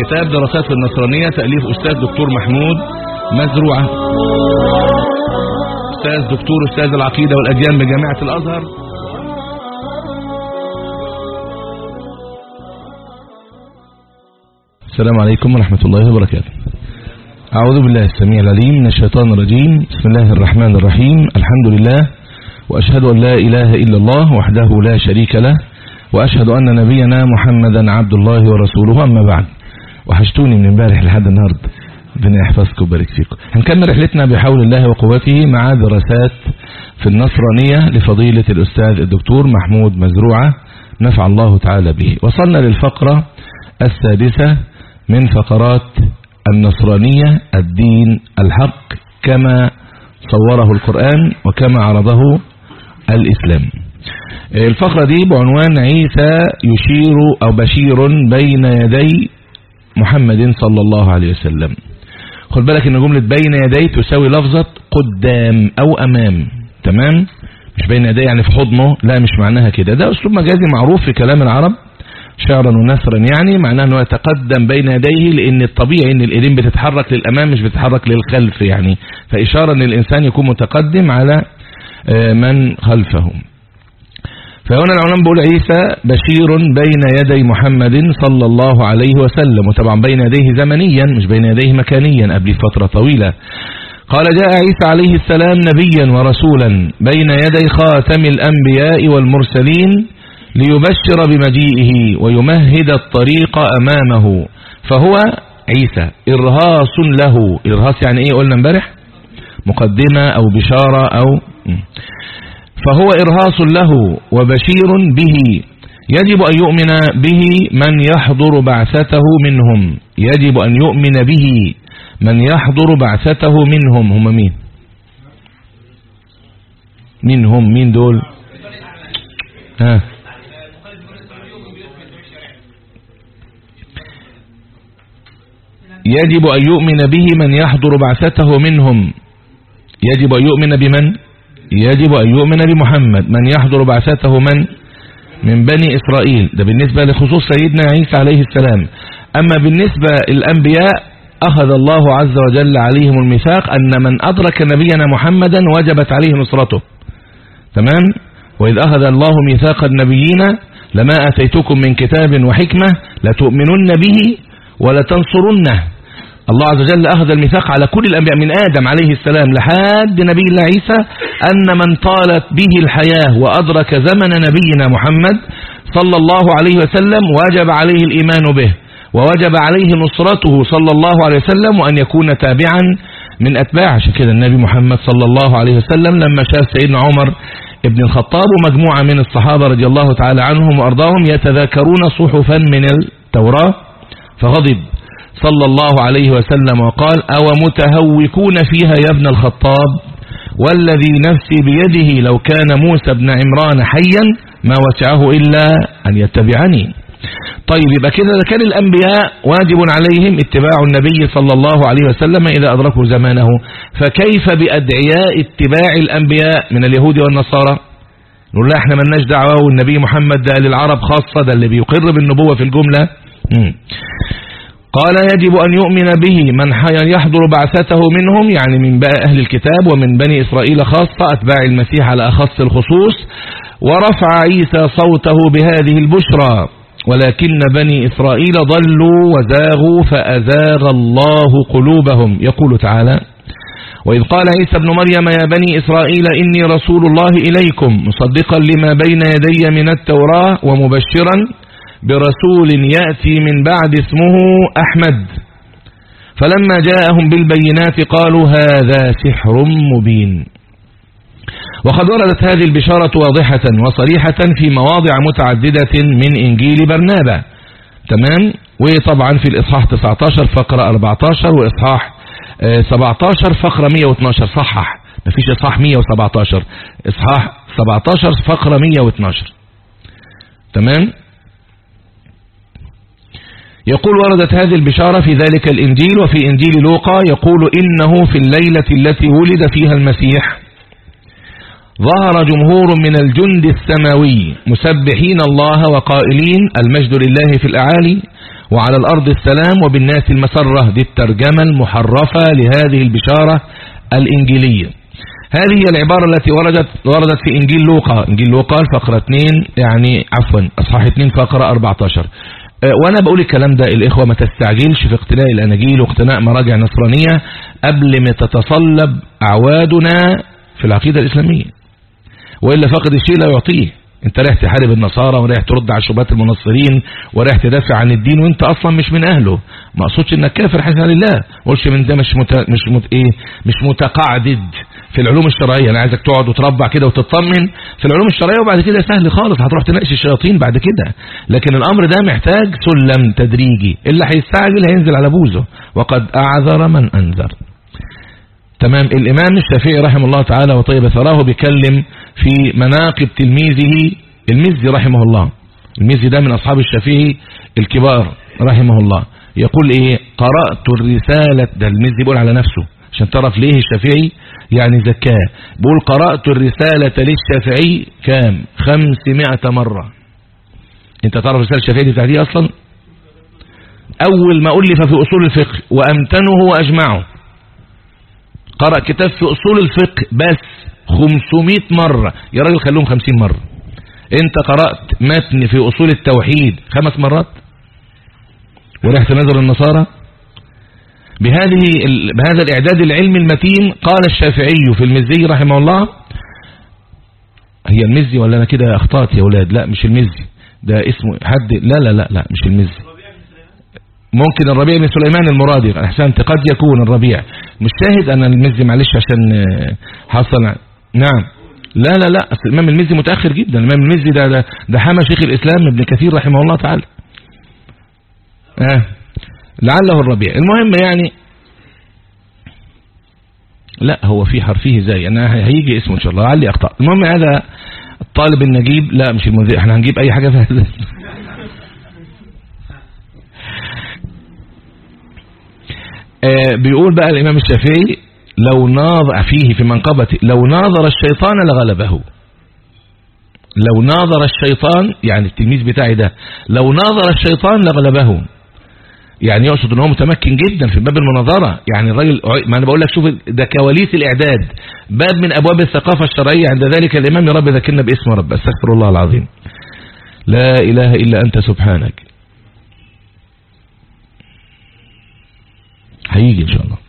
كتاب دراسات في النصرانية تأليف أستاذ دكتور محمود مزروعة. أستاذ دكتور أستاذ العقيدة والأديان بجامعة الأزهر. السلام عليكم ورحمة الله وبركاته. أعوذ بالله السميع العليم من الشيطان الرجيم. بسم الله الرحمن الرحيم. الحمد لله. وأشهد أن لا إله إلا الله وحده لا شريك له. وأشهد أن نبينا محمدا عبد الله ورسوله. أما بعد. وحشتوني من امبارح لحد النهارده. ربنا يحفظكم ويبارك فيكم. هنكمل رحلتنا بحول الله وقوته مع دراسات في النصرانية لفضيلة الأستاذ الدكتور محمود مزروعة نفع الله تعالى به. وصلنا للفقرة السادسة من فقرات النصرانية الدين الحق كما صوره القرآن وكما عرضه الإسلام. الفقرة دي بعنوان عيسى يشير أو بشير بين يدي محمد صلى الله عليه وسلم. خد بالك إن جملة بين يدي تساوي لفظة قدام أو أمام. تمام؟ مش بين يدي يعني في حضنه. لا مش معناها كده. ده أسلوب مجازي معروف في كلام العرب. شعرا ونثرا يعني معناه إنه يتقدم بين يديه لأن الطبيعي إن الإيدين بتتحرك للأمام مش بتتحرك للخلف يعني. فإشارة إن الإنسان يكون متقدم على من خلفه فهنا العلماء بيقول عيسى بشير بين يدي محمد صلى الله عليه وسلم. وطبعا بين يديه زمنيا مش بين يديه مكانيا قبل فترة طويلة. قال جاء عيسى عليه السلام نبيا ورسولا بين يدي خاتم الأنبياء والمرسلين ليبشر بمجيئه ويمهد الطريق أمامه. فهو عيسى إرهاص له. إرهاص يعني إيه؟ قلنا امبارح؟ مقدمة أو بشارة أو فهو إرهاص له وبشير به. يجب أن يؤمن به من يحضر بعثته منهم. يجب أن يؤمن به من يحضر بعثته منهم. هم مين؟ مين هم مين دول؟ ها. يجب أن يؤمن به من يحضر بعثته منهم. يجب أن يؤمن بمن؟ يجب أن يؤمن بمحمد من يحضر بعثته من؟ من بني إسرائيل. ده بالنسبة لخصوص سيدنا عيسى عليه السلام. أما بالنسبة للأنبياء أخذ الله عز وجل عليهم الميثاق أن من أدرك نبينا محمدا وجبت عليه نصرته. تمام؟ وإذ أخذ الله ميثاق النبيين لما أتيتكم من كتاب وحكمة لتؤمنن به ولتنصرنه. الله عز وجل أخذ الميثاق على كل الأنبياء من آدم عليه السلام لحد نبي الله عيسى أن من طالت به الحياة وأدرك زمن نبينا محمد صلى الله عليه وسلم وجب عليه الإيمان به ووجب عليه نصرته صلى الله عليه وسلم وأن يكون تابعا من أتباع عشان كده النبي محمد صلى الله عليه وسلم لما شاف سيدنا عمر ابن الخطاب ومجموعة من الصحابة رضي الله تعالى عنهم وأرضاهم يتذاكرون صحفا من التوراة فغضب. صلى الله عليه وسلم وقال أو متهوكون فيها يا ابن الخطاب؟ والذي نفسي بيده لو كان موسى بن عمران حيا ما وسعه إلا أن يتبعني. طيب يبقى كده كان الأنبياء واجب عليهم اتباع النبي صلى الله عليه وسلم إذا أدركوا زمانه. فكيف بأدعياء اتباع الأنبياء من اليهود والنصارى؟ نقول لا إحنا ملناش دعوة والنبي محمد ده للعرب خاصة ده اللي بيقر بالنبوة في الجملة. قال يجب أن يؤمن به من يحضر بعثته منهم يعني من أهل الكتاب ومن بني إسرائيل خاصة أتباع المسيح على أخص الخصوص ورفع عيسى صوته بهذه البشرى. ولكن بني إسرائيل ضلوا وزاغوا فأزاغ الله قلوبهم. يقول تعالى وإذ قال عيسى ابن مريم يا بني إسرائيل إني رسول الله إليكم مصدقا لما بين يدي من التوراة ومبشرا برسول يأتي من بعد اسمه أحمد. فلما جاءهم بالبينات قالوا هذا سحر مبين. وقد وردت هذه البشارة واضحة وصريحة في مواضع متعددة من إنجيل برنابا. تمام؟ وطبعا في الإصحاح 19 فقرة 14 وإصحاح 17 فقرة 112 صحح. مفيش إصحاح 117 إصحاح 17 فقرة 112 تمام؟ يقول وردت هذه البشارة في ذلك الإنجيل وفي إنجيل لوقا يقول إنه في الليلة التي ولد فيها المسيح. ظهر جمهور من الجند السماوي مسبحين الله وقائلين المجد لله في الأعالي وعلى الأرض السلام وبالناس المسرة دي الترجمة المحرفة لهذه البشارة الإنجيلية. هذه هي العبارة التي وردت وردت في إنجيل لوقا. إنجيل لوقا الفقرة 2 يعني عفوا أصحاح 2 فقرة 14 أه، وأنا بقول الكلام ده الإخوة ما تستعجلش في اقتناء الأناجيل واقتناء مراجع نصرانية قبل ما تتصلب أعوادنا في العقيدة الإسلامية. وإلا فقد الشيء لا يعطيه. أنت رايح تحارب النصارى ورايح ترد على شبهات المنصرين ورايح تدافع عن الدين وأنت أصلا مش من أهله. ما أقصدش إنك كافر حسنا لله. ما من ده مش مت... مش مت... إيه؟ مش متقاعد في العلوم الشرعية. أنا عايزك تقعد وتربع كده وتطمن في العلوم الشرعية وبعد كده سهل خالص هتروح تناقش الشياطين بعد كده. لكن الأمر ده محتاج سلم تدريجي. اللي هيستعجل هينزل على بوزه. وقد أعذر من أنذر. تمام. الإمام الشافعي رحمه الله تعالى وطيب ثراه بيكلم في مناقب تلميذه المزي رحمه الله. المزي ده من أصحاب الشافعي الكبار رحمه الله. يقول إيه؟ قرأت الرسالة. ده المزي بيقول على نفسه. عشان تعرف ليه الشافعي يعني زكاه. بيقول قرأت الرسالة للشافعي كام؟ خمسمائة مرة. انت تعرف رسالة الشافعي دي بتاعتي أصلا؟ أول ما ألف في أصول الفقه وأمتنه وأجمعه. قرأ كتاب في أصول الفقه بس 500 مرة. يا راجل خلوهم 50 مرة. انت قرأت متن في أصول التوحيد خمس مرات؟ ورحت نظر النصارى؟ بهذه بهذا الإعداد العلمي المتين قال الشافعي في المزي رحمه الله هي المزي ولا أنا كده أخطأت يا أولاد؟ لا مش المزي. ده اسمه حد لا لا لا لا مش المزي. ممكن الربيع بن سليمان المرادي أحسنت قد يكون الربيع. مش شاهد أنا المزي معلش عشان آه، حصل. نعم. لا لا لا أصل الإمام المزي متأخر جدا. الإمام المزي ده ده, ده حمى شيخ الإسلام ابن كثير رحمه الله تعالى. آه. لعله الربيع. المهم يعني لا هو في حرفه زي أنا هيجي اسمه إن شاء الله لعلي اخطا المهم هذا الطالب النجيب لا مش المذيع إحنا هنجيب أي حاجة في هذا. آه، بيقول بقى الإمام الشافعي لو ناظر فيه في منقبته لو ناظر الشيطان لغلبه. لو ناظر الشيطان يعني التلميذ بتاعي ده لو ناظر الشيطان لغلبه. يعني يقصد إن هو متمكن جدا في باب المناظرة. يعني الراجل ما أنا بقول لك شوف ده كواليس الإعداد. باب من أبواب الثقافة الشرعية عند ذلك الإمام يا رب ذكرنا باسم رب. أستغفر الله العظيم. لا إله إلا أنت سبحانك. هيجي إن شاء الله.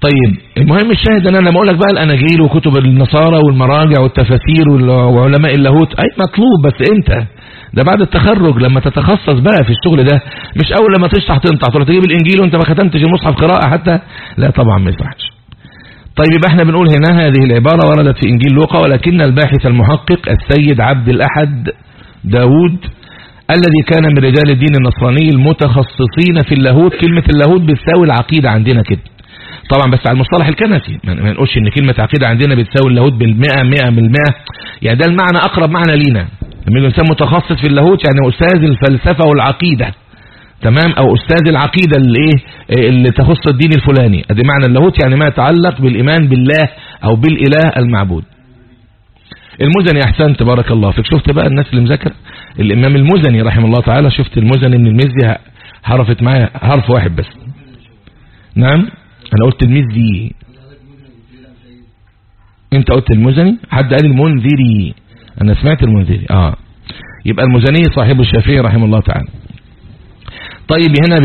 طيب المهم الشاهد إن أنا لما أقول لك بقى الأناجيل وكتب النصارى والمراجع والتفاسير وعلماء اللاهوت أي مطلوب بس إمتى ده بعد التخرج لما تتخصص بقى في الشغل ده مش أول لما تشطح تنطح تروح تجيب الإنجيل وأنت ما ختمتش المصحف قراءة حتى؟ لا طبعا ما يصحش. طيب يبقى إحنا بنقول هنا هذه العبارة وردت في إنجيل لوقا ولكن الباحث المحقق السيد عبد الأحد داود الذي كان من رجال الدين النصراني المتخصصين في اللاهوت كلمة اللاهوت بتساوي العقيدة عندنا كده. طبعا بس على المصطلح الكنسي. ما نقولش إن كلمة عقيدة عندنا بتساوي اللاهوت بالمئة مئة بالمئة يعني ده المعنى أقرب معنى لينا. لما الانسان متخصص في اللاهوت يعني أستاذ الفلسفة والعقيدة. تمام؟ أو أستاذ العقيدة اللي إيه اللي تخص الدين الفلاني. أدي معنى اللاهوت يعني ما يتعلق بالإيمان بالله أو بالإله المعبود. المزني أحسنت بارك الله فيك. شفت بقى الناس اللي مذاكرة؟ الإمام المزني رحمه الله تعالى شفت المزني من المزي حرفت معايا حرف واحد بس. نعم؟ أنا قلت المزي أنت قلت المزني حد قال المنذري. أنا سمعت المنذري. آه. يبقى المزني صاحب الشافعي رحمه الله تعالى. طيب هنا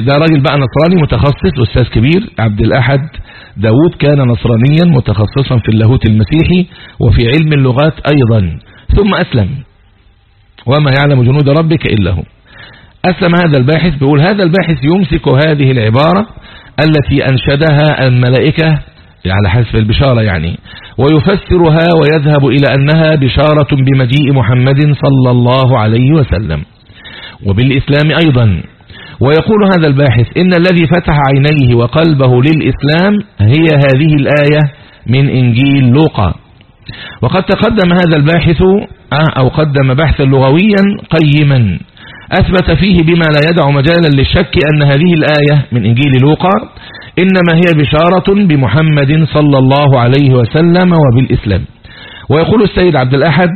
ده راجل بقى نصراني متخصص أستاذ كبير عبد الأحد داود كان نصرانيا متخصصا في اللاهوت المسيحي وفي علم اللغات أيضا. ثم أسلم. وما يعلم جنود ربك إلا هو. أسلم هذا الباحث بيقول هذا الباحث يمسك هذه العبارة التي أنشدها الملائكة على حسب البشارة يعني ويفسرها ويذهب إلى أنها بشارة بمجيء محمد صلى الله عليه وسلم. وبالإسلام أيضا. ويقول هذا الباحث إن الذي فتح عينيه وقلبه للإسلام هي هذه الآية من إنجيل لوقا. وقد تقدم هذا الباحث آه، أو قدم بحثا لغويا قيما. أثبت فيه بما لا يدع مجالا للشك أن هذه الآية من إنجيل لوقا إنما هي بشارة بمحمد صلى الله عليه وسلم وبالإسلام. ويقول السيد عبد الأحد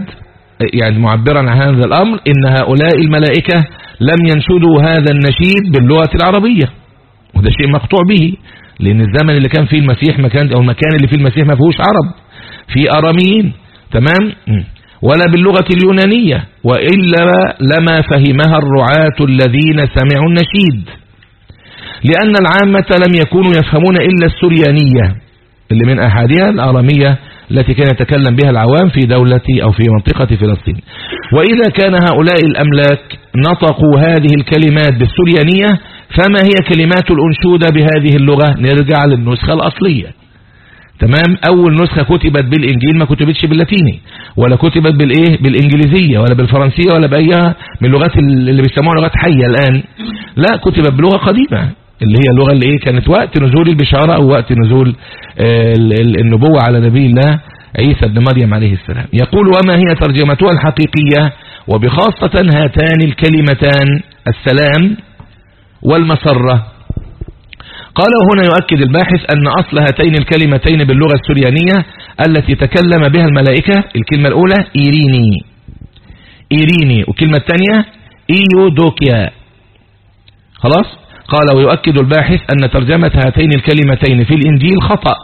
يعني معبرا عن هذا الأمر إن هؤلاء الملائكة لم ينشدوا هذا النشيد باللغة العربية. وده شيء مقطوع به لأن الزمن اللي كان فيه المسيح مكان أو المكان اللي فيه المسيح ما فيهوش عرب في أراميين. تمام؟ ولا باللغة اليونانية وإلا لما فهمها الرعاة الذين سمعوا النشيد. لأن العامة لم يكونوا يفهمون إلا السريانية اللي من أحدها الأرامية التي كان يتكلم بها العوام في دولة أو في منطقة فلسطين. وإذا كان هؤلاء الأملاك نطقوا هذه الكلمات بالسريانية فما هي كلمات الأنشودة بهذه اللغة؟ نرجع للنسخة الأصلية. تمام؟ أول نسخة كتبت بالإنجيل ما كتبتش باللاتيني ولا كتبت بالإيه؟ بالإنجليزية ولا بالفرنسية ولا بأيها من اللغات اللي بيسموها لغات حية الآن. لا كتبت بلغة قديمة اللي هي اللغة اللي إيه؟ كانت وقت نزول البشارة أو وقت نزول آه، النبوة على نبي الله عيسى بن مريم عليه السلام. يقول وما هي ترجمتها الحقيقية؟ وبخاصة هاتان الكلمتان السلام والمسرة. قال هنا يؤكد الباحث أن أصل هاتين الكلمتين باللغة السريانية التي تكلم بها الملائكة الكلمة الأولى إيريني. إيريني. والكلمة الثانية إيودوكيا. خلاص؟ قال ويؤكد الباحث أن ترجمة هاتين الكلمتين في الإنجيل خطأ.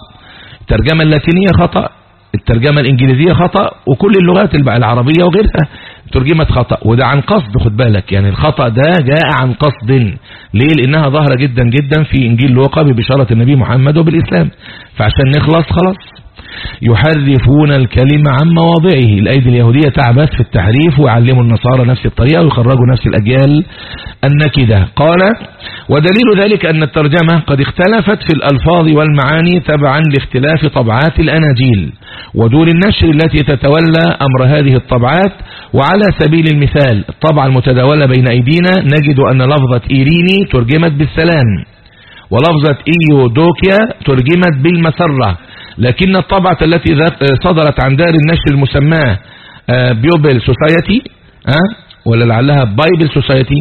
الترجمة اللاتينية خطأ الترجمة الإنجليزية خطأ وكل اللغات العربية وغيرها. ترجمت خطأ وده عن قصد خد بالك. يعني الخطأ ده جاء عن قصد. ليه؟ لأنها ظاهرة جدا جدا في إنجيل لوقا ببشارة النبي محمد وبالإسلام. فعشان نخلص خلاص. يحرفون الكلمة عن مواضعه. الأيدي اليهودية تعبث في التحريف ويعلموا النصارى نفس الطريقة ويخرجوا نفس الأجيال النكدة. قال ودليل ذلك أن الترجمة قد اختلفت في الألفاظ والمعاني تبعا لاختلاف طبعات الأناجيل ودور النشر التي تتولى أمر هذه الطبعات. وعلى سبيل المثال الطبعة المتداولة بين أيدينا نجد أن لفظة إيريني ترجمت بالسلام ولفظة إيودوكيا ترجمت بالمسرة لكن الطبعة التي صدرت عن دار النشر المسماة آه، people society ها ولا لعلها Bible Society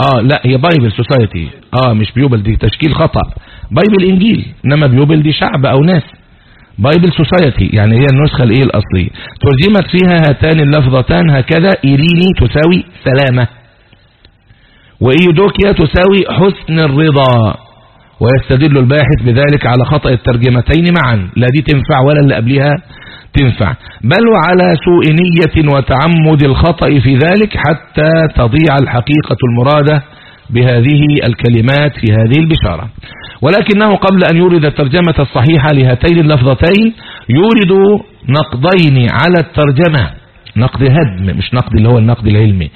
آه لا هي Bible Society آه مش people دي تشكيل خطأ. Bible إنجيل إنما people دي شعب أو ناس. Bible Society يعني هي النسخة الإيه الأصلية. ترجمت فيها هاتان اللفظتان هكذا إيريني تساوي سلامة. وإيودوكيا تساوي حسن الرضا. ويستدل الباحث بذلك على خطأ الترجمتين معا. لا دي تنفع ولا اللي قبلها تنفع. بل وعلى سوء نية وتعمد الخطأ في ذلك حتى تضيع الحقيقة المرادة بهذه الكلمات في هذه البشارة. ولكنه قبل أن يورد الترجمة الصحيحة لهاتين اللفظتين يورد نقضين على الترجمة. نقد هدم مش نقد اللي هو النقد العلمي.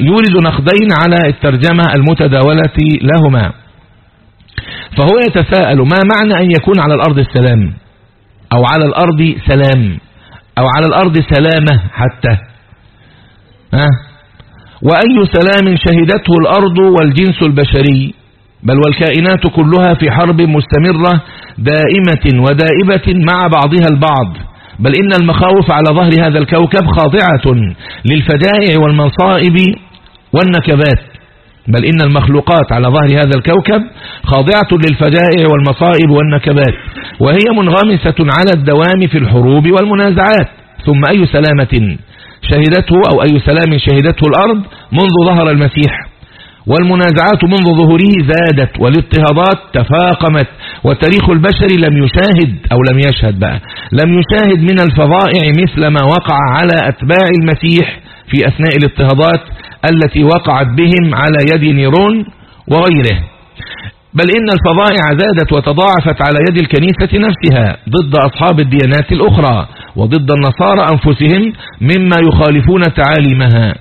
يورد نقدين على الترجمة المتداولة لهما. فهو يتساءل ما معنى أن يكون على الأرض السلام؟ أو على الأرض سلام؟ أو على الأرض سلامة حتى؟ ها؟ وأي سلام شهدته الأرض والجنس البشري؟ بل والكائنات كلها في حرب مستمرة دائمة ودائبة مع بعضها البعض. بل إن المخاوف على ظهر هذا الكوكب خاضعة للفجائع والمصائب والنكبات. بل إن المخلوقات على ظهر هذا الكوكب خاضعة للفجائع والمصائب والنكبات وهي منغمسة على الدوام في الحروب والمنازعات. ثم أي سلامة شهدته أو أي سلام شهدته الأرض منذ ظهر المسيح. والمنازعات منذ ظهوره زادت والاضطهادات تفاقمت والتاريخ البشري لم يشاهد أو لم يشهد بقى لم يشاهد من الفظائع مثل ما وقع على أتباع المسيح في أثناء الاضطهادات التي وقعت بهم على يد نيرون وغيره. بل إن الفظائع زادت وتضاعفت على يد الكنيسة نفسها ضد أصحاب الديانات الأخرى وضد النصارى أنفسهم مما يخالفون تعاليمها.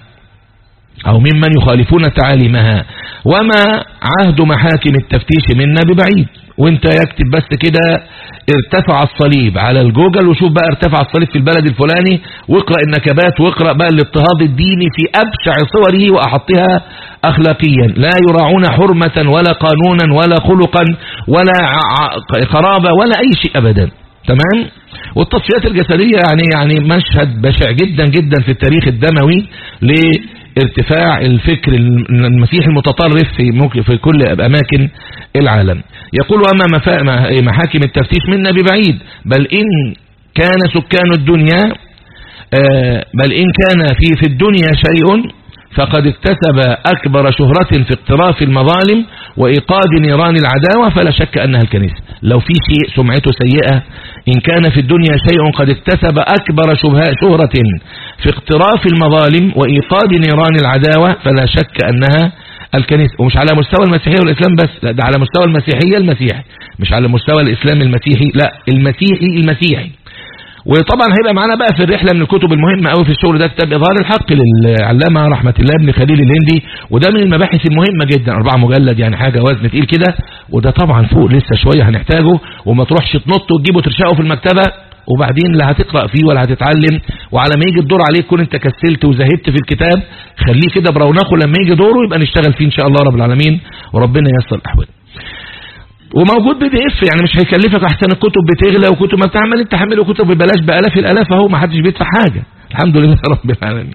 أو ممن يخالفون تعاليمها. وما عهد محاكم التفتيش منا ببعيد. وانت يكتب بس كده ارتفع الصليب على الجوجل وشوف بقى ارتفع الصليب في البلد الفلاني واقرأ النكبات واقرأ بقى الاضطهاد الديني في أبشع صوره وأحطها أخلاقيا. لا يراعون حرمة ولا قانونا ولا خلقا ولا قرابة ولا أي شيء أبدا. تمام؟ والتصفيات الجسدية يعني يعني مشهد بشع جدا جدا في التاريخ الدموي ارتفاع الفكر المسيحي المتطرف في في كل أماكن العالم. يقول أما محاكم التفتيش منا ببعيد. بل إن كان سكان الدنيا آه، بل إن كان في في الدنيا شيء فقد اكتسب أكبر شهرة في اقتراف المظالم وإيقاد نيران العداوة فلا شك أنها الكنيسة. لو في شيء سمعته سيئة إن كان في الدنيا شيء قد اكتسب أكبر شهرة في اقتراف المظالم وإيقاد نيران العداوة فلا شك أنها الكنيسة. ومش على مستوى المسيحية والإسلام بس لا ده على مستوى المسيحية المسيحي. مش على مستوى الإسلام المسيحي لا المسيحي المسيحي. وطبعا هيبقى معانا بقى في الرحلة من الكتب المهمة قوي في الشغل ده كتاب إظهار الحق للعلامة رحمة الله ابن خليل الهندي. وده من المباحث المهمة جدا أربعة مجلد يعني حاجة وزن تقيل كده. وده طبعا فوق لسه شوية هنحتاجه. وما تروحش تنط وتجيبه ترشقه في المكتبة. وبعدين لا هتقرأ فيه ولا هتتعلم. وعلى ما يجي الدور عليك كون انت كسلت وزهبت في الكتاب خليه كده برونقه. لما يجي دوره يبقى نشتغل فيه إن شاء الله رب العالمين. وربنا ييسر الأحوال. وموجود بي دي اف يعني مش هيكلفك احسن الكتب بتغلى وكتب ما بتعمل انت حمله كتب ببلاش بألاف الألاف اهو ما حدش بيدفع حاجة. الحمد لله رب العالمين.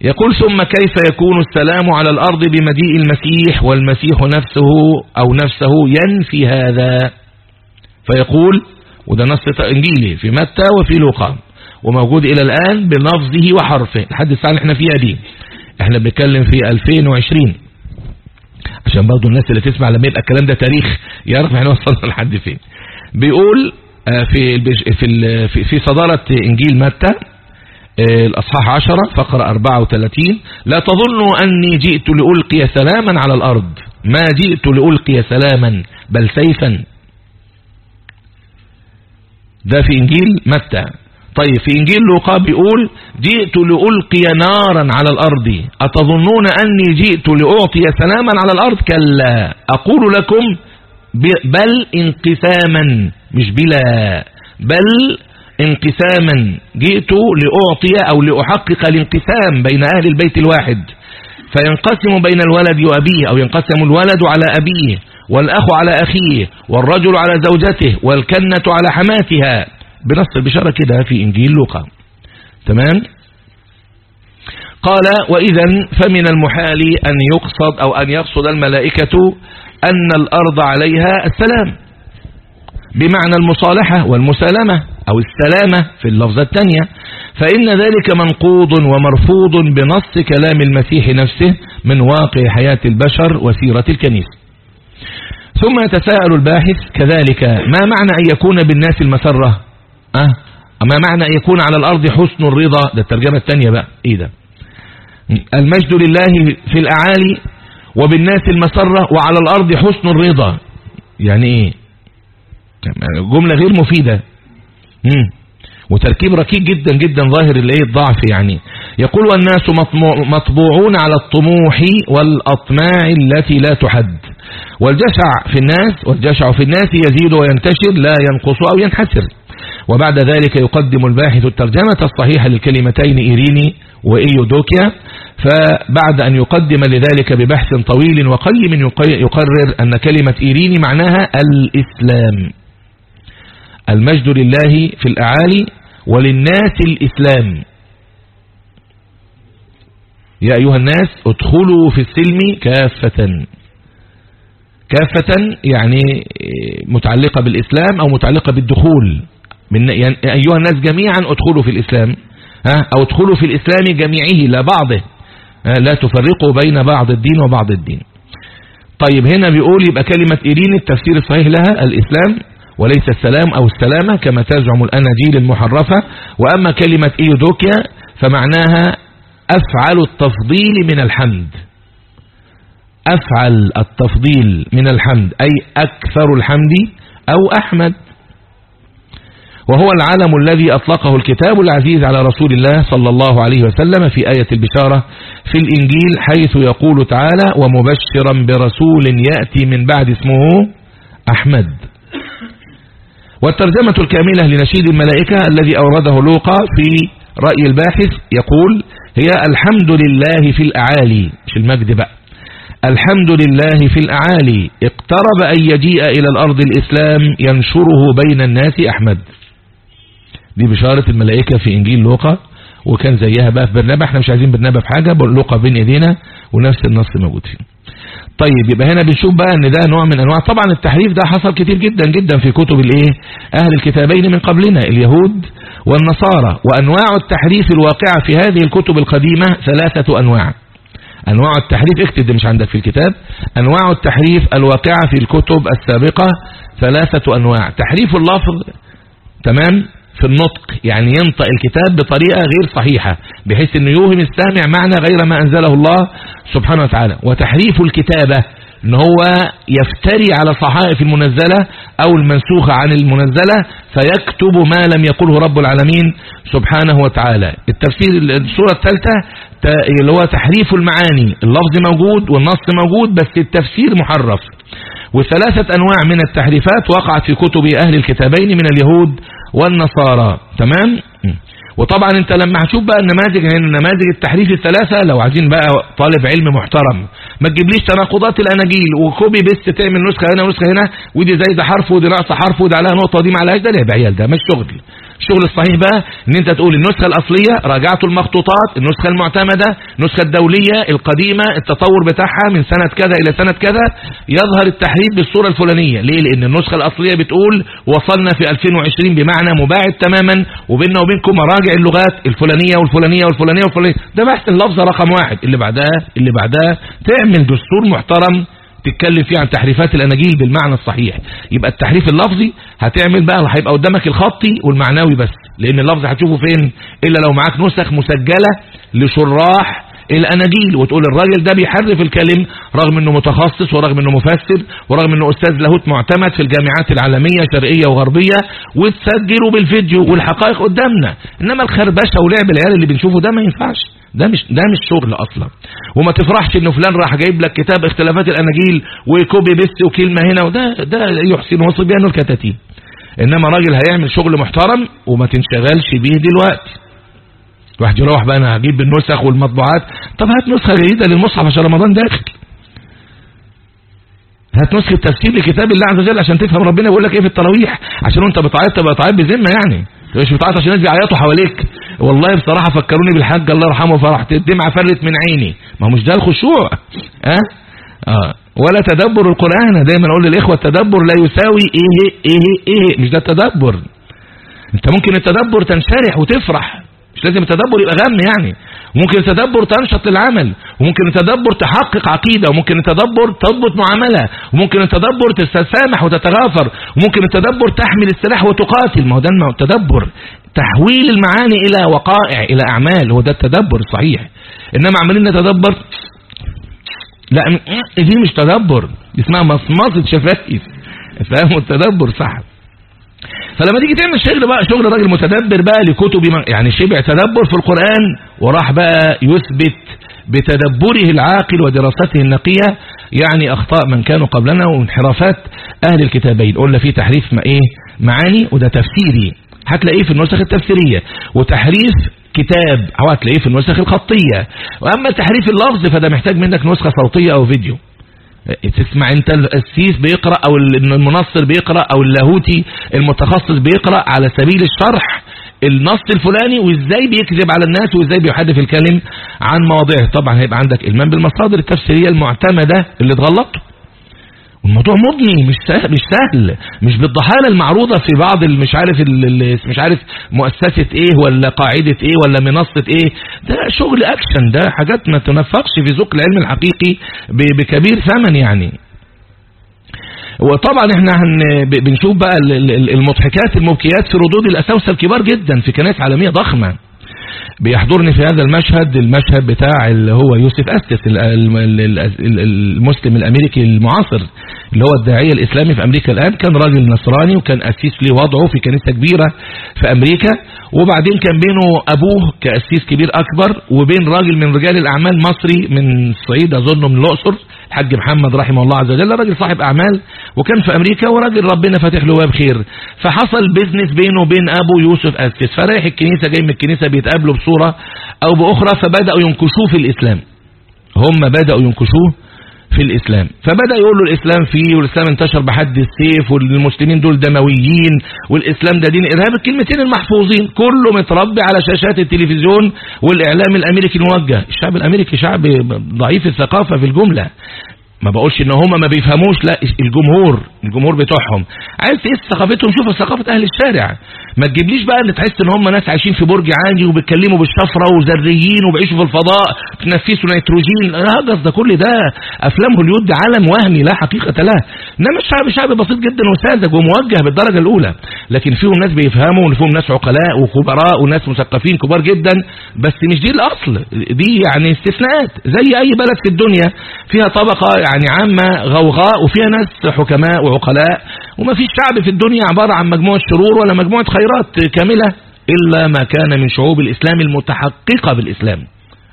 يقول ثم كيف يكون السلام على الأرض بمجيء المسيح والمسيح نفسه أو نفسه ينفي هذا؟ فيقول وده نص إنجيلي في متى وفي لوقا وموجود إلى الآن بلفظه وحرفه. لحد الساعة اللي إحنا فيها دي. إحنا بنتكلم في 2020 عشان برضه الناس اللي تسمع لما يبقى الكلام ده تاريخ يعرف إحنا وصلنا لحد فين. بيقول في في في صدارة إنجيل متى الأصحاح 10 فقرة 34 لا تظنوا أني جئت لألقي سلاما على الأرض. ما جئت لألقي سلاما بل سيفا. ده في إنجيل متى؟ طيب في إنجيل لوقا بيقول جئت لألقي نارا على الأرض. أتظنون أني جئت لأعطي سلاما على الأرض؟ كلا. أقول لكم بل انقساما. مش بلا. بل انقساما. جئت لأعطي أو لأحقق الانقسام بين أهل البيت الواحد. فينقسم بين الولد وأبيه أو ينقسم الولد على أبيه والأخ على أخيه والرجل على زوجته والكنة على حماتها. بنص البشارة كده في إنجيل لوقا. تمام؟ قال وإذا فمن المحال أن يقصد أو أن يقصد الملائكة أن الأرض عليها السلام. بمعنى المصالحة والمسالمة أو السلامة في اللفظة الثانية. فإن ذلك منقوض ومرفوض بنص كلام المسيح نفسه من واقع حياة البشر وسيرة الكنيسة. ثم يتساءل الباحث كذلك ما معنى أن يكون بالناس المسرة؟ أه؟ ما معنى يكون على الأرض حسن الرضا؟ ده الترجمة الثانية بقى. إيه ده؟ المجد لله في الأعالي وبالناس المسرة وعلى الأرض حسن الرضا. يعني إيه؟ جملة غير مفيدة. مم. وتركيب ركيك جدا جدا ظاهر الايه الضعف يعني. يقول والناس مطبوعون على الطموح والأطماع التي لا تحد. والجشع في الناس والجشع في الناس يزيد وينتشر لا ينقص أو ينحسر. وبعد ذلك يقدم الباحث الترجمة الصحيحة للكلمتين إيريني وإيودوكيا. فبعد أن يقدم لذلك ببحث طويل وقيم يقرر أن كلمة إيريني معناها الإسلام. المجد لله في الأعالي وللناس الإسلام. يا أيها الناس ادخلوا في السلم كافة. كافة يعني متعلقة بالإسلام أو متعلقة بالدخول. من يعني أيها الناس جميعا ادخلوا في الإسلام ها أو ادخلوا في الإسلام جميعه لا بعضه لا تفرقوا بين بعض الدين وبعض الدين. طيب هنا بيقول يبقى كلمة إيرين التفسير الصحيح لها الإسلام وليس السلام أو السلامة كما تزعم الأناجيل المحرفة. وأما كلمة إيودوكيا فمعناها أفعل التفضيل من الحمد. أفعل التفضيل من الحمد أي أكثر الحمد أو أحمد. وهو العالم الذي أطلقه الكتاب العزيز على رسول الله صلى الله عليه وسلم في آية البشارة في الإنجيل حيث يقول تعالى ومبشرا برسول يأتي من بعد اسمه أحمد. والترجمة الكاملة لنشيد الملائكة الذي أورده لوقا في رأي الباحث يقول هي الحمد لله في الأعالي. مش المجد بقى. الحمد لله في الأعالي اقترب أن يجيء إلى الأرض الإسلام ينشره بين الناس أحمد. دي بشارة الملائكة في إنجيل لوقا وكان زيها بقى في برنابة. إحنا مش عايزين برنابة في حاجة لوقا بين إيدينا ونفس النص موجود فيه طيب يبقى هنا بنشوف بقى إن ده نوع من أنواع. طبعا التحريف ده حصل كتير جدا جدا في كتب الإيه؟ أهل الكتابين من قبلنا اليهود والنصارى. وأنواع التحريف الواقعة في هذه الكتب القديمة ثلاثة أنواع. أنواع التحريف اكتب مش عندك في الكتاب. أنواع التحريف الواقعة في الكتب السابقة ثلاثة أنواع. تحريف اللفظ تمام؟ في النطق يعني ينطق الكتاب بطريقة غير صحيحة بحيث إنه يوهم السامع معنى غير ما أنزله الله سبحانه وتعالى. وتحريف الكتابة إن هو يفتري على صحائف المنزلة أو المنسوخة عن المنزلة فيكتب ما لم يقله رب العالمين سبحانه وتعالى. التفسير السورة الثالثة اللي هو تحريف المعاني اللفظ موجود والنص موجود بس التفسير محرف. وثلاثة أنواع من التحريفات وقعت في كتب أهل الكتابين من اليهود والنصارى. تمام؟ وطبعا انت لما هتشوف بقى النماذج هنا نماذج التحريف الثلاثة لو عايزين بقى طالب علم محترم ما تجيبليش تناقضات الأناجيل وكوبي بيست تعمل نسخة هنا ونسخة هنا ودي زايده حرف ودي ناقصة حرف ودي عليها نقطة ودي ما ده لعب عيال ده مش شغل. الشغل الصحيح بقى إن أنت تقول النسخة الأصلية راجعت المخطوطات النسخة المعتمدة النسخة الدولية القديمة التطور بتاعها من سنة كذا إلى سنة كذا يظهر التحريف بالصورة الفلانية. ليه؟ لأن النسخة الأصلية بتقول وصلنا في 2020 بمعنى مباعد تماما وبيننا وبينكم مراجع اللغات الفلانية والفلانية والفلانية والفلانية. ده بحث اللفظة رقم واحد. اللي بعدها اللي بعدها تعمل دستور محترم تتكلم فيه عن تحريفات الأناجيل بالمعنى الصحيح. يبقى التحريف اللفظي هتعمل بقى هيبقى قدامك الخطي والمعنوي بس لأن اللفظ هتشوفه فين؟ إلا لو معاك نسخ مسجلة لشراح الاناجيل وتقول الراجل ده بيحرف الكلم رغم إنه متخصص ورغم إنه مفسر ورغم إنه أستاذ لاهوت معتمد في الجامعات العالمية شرقية وغربية وتسجله بالفيديو والحقائق قدامنا. إنما الخربشة ولعب العيال اللي بنشوفه ده ما ينفعش. ده مش ده مش شغل أصلا. وما تفرحش إنه فلان راح جايب لك كتاب اختلافات الأناجيل وكوبي بيست وكلمة هنا وده ده يحسن وصف بيانه الكتاتيب. إنما راجل هيعمل شغل محترم وما تنشغلش بيه دلوقتي. واحد يروح بقى أنا هجيب النسخ والمطبوعات. طب هات نسخة جديدة للمصحف عشان رمضان داخل. هات نسخة تفسير لكتاب الله عز وجل عشان تفهم ربنا بيقول لك إيه في التراويح. عشان انت بتعيط تبقى تعيط بذمة يعني. مش بتعيط عشان الناس بيعيطوا حواليك؟ والله بصراحة فكروني بالحاج الله يرحمه فرحت الدمعة فرت من عيني. ما هو مش ده الخشوع. ها؟ أه؟ آه ولا تدبر القرآن. دايما أقول للإخوة التدبر لا يساوي إيه إيه إيه. مش ده التدبر. أنت ممكن التدبر تنشرح وتفرح. مش لازم التدبر يبقى غم يعني. ممكن التدبر تنشط للعمل وممكن التدبر تحقق عقيدة وممكن التدبر تضبط معاملة وممكن التدبر تتسامح وتتغافر وممكن التدبر تحمل السلاح وتقاتل. ما هو ده التدبر. تحويل المعاني إلى وقائع إلى أعمال. هو ده التدبر الصحيح. إنما عمالين نتدبر لا دي مش تدبر. اسمها مصمصة شفايف. فاهموا التدبر صح. فلما تيجي تعمل شغل بقى شغل راجل متدبر بقى لكتب يعني شبع تدبر في القرآن وراح بقى يثبت بتدبره العاقل ودراسته النقية يعني أخطاء من كانوا قبلنا وانحرافات أهل الكتابين. قلنا في تحريف ما إيه؟ معاني وده تفسيري. هتلاقيه في النسخ التفسيرية. وتحريف كتاب هتلاقيه في النسخ الخطية. وأما تحريف اللفظ فده محتاج منك نسخة صوتية أو فيديو. تسمع أنت السيس بيقرأ أو المنصر بيقرأ أو اللاهوتي المتخصص بيقرأ على سبيل الشرح النص الفلاني وإزاي بيكذب على الناس وإزاي بيحدث الكلم عن مواضيع طبعا هيبقى عندك إلمام بالمصادر التفسيرية المعتمدة اللي اتغلطت والموضوع مضني مش سهل مش سهل مش بالضحالة المعروضة في بعض مش عارف مش عارف مؤسسة إيه ولا قاعدة إيه ولا منصة إيه. ده شغل أكشن ده حاجات ما تنفقش في ذوق العلم الحقيقي بكبير ثمن يعني. وطبعا إحنا بنشوف بقى المضحكات المبكيات في ردود الاساوسه الكبار جدا في كنائس عالمية ضخمة. بيحضرني في هذا المشهد المشهد بتاع اللي هو يوسف أستس المسلم الأمريكي المعاصر اللي هو الداعية الإسلامي في أمريكا الآن كان راجل نصراني وكان أسيس لي وضعه في كنيسة كبيرة في أمريكا. وبعدين كان بينه أبوه كأسيس كبير أكبر وبين راجل من رجال الأعمال مصري من الصعيد أظنه من الأقصر الحاج محمد رحمه الله عز وجل راجل صاحب أعمال وكان في أمريكا وراجل ربنا فاتح له باب خير. فحصل بيزنس بينه وبين أبو يوسف أسس فرايح الكنيسة جاي من الكنيسة بيتقابلوا بصورة أو بأخرى فبدأوا ينكشوه في الإسلام. هم بدأوا ينكشوه في الإسلام. فبدأ يقول له الإسلام فيه والإسلام انتشر بحد السيف والمسلمين دول دمويين والإسلام ده دين إرهاب الكلمتين المحفوظين كله متربي على شاشات التلفزيون والإعلام الأمريكي الموجه. الشعب الأمريكي شعب ضعيف الثقافة في الجملة. ما بقولش إن هم ما بيفهموش لا الجمهور الجمهور بتوعهم. عايز تقيس ثقافتهم؟ شوف ثقافة أهل الشارع. ما تجيبليش بقى إن تحس إن هم ناس عايشين في برج عادي وبيتكلموا بالشفرة وذريين وبيعيشوا في الفضاء تنفسوا نيتروجين. لا ده كل ده. أفلام هوليود عالم وهمي لا حقيقة له إنما الشعب شعب بسيط جدا وساذج وموجه بالدرجة الأولى. لكن فيهم ناس بيفهموا وفيهم ناس عقلاء وخبراء وناس مثقفين كبار جدا. بس مش دي الأصل. دي يعني استثناءات. زي أي بلد في الدنيا فيها طبقة يعني عامة غوغاء وفيها ناس حكماء وعقلاء وما فيش شعب في الدنيا عبارة عن مجموعة شرور ولا مجموعة خيرات كاملة إلا ما كان من شعوب الإسلام المتحققة بالإسلام.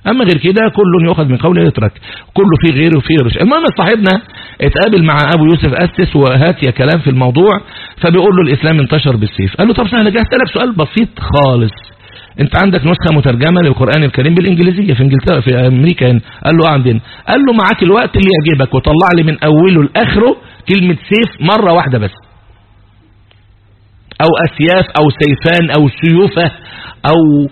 أما غير كده كل يؤخذ من قوله يترك كله فيه غيره وفيه غيره المهم صاحبنا اتقابل مع أبو يوسف أسس وهات يا كلام في الموضوع فبيقول له الإسلام انتشر بالسيف. قال له طب سهل جهزت لك سؤال بسيط خالص. انت عندك نسخة مترجمة للقرآن الكريم بالإنجليزية في انجلترا في أمريكا قال له عندنا قال له معاك الوقت اللي يعجبك وطلع لي من أوله لآخره كلمة سيف مرة واحدة بس. أو أسياف أو سيفان أو سيوفة أو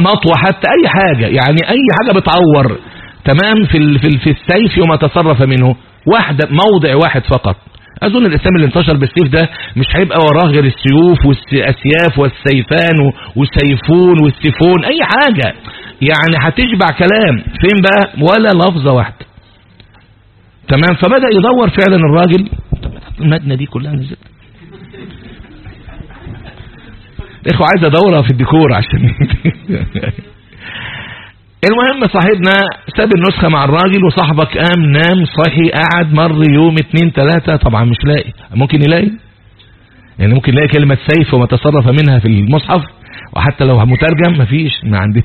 مطوة حتى أي حاجة. يعني أي حاجة بتعور. تمام؟ في في السيف وما تصرف منه. واحدة موضع واحد فقط. أظن الإسلام اللي انتشر بالسيف ده مش هيبقى وراه غير السيوف والاسياف والسيفان والسيفون والسيفون أي حاجة. يعني هتشبع كلام. فين بقى؟ ولا لفظة واحدة. تمام؟ فبدأ يدور فعلا الراجل. المدنة دي كلها نزلت إخوة عايز أدورها في الديكور عشان المهم صاحبنا ساب النسخة مع الراجل وصاحبك قام نام صحي قعد مر يوم اتنين تلاتة. طبعا مش لاقي. ممكن يلاقي؟ يعني ممكن يلاقي كلمة سيف وما تصرف منها في المصحف وحتى لو مترجم مفيش. ما عندنا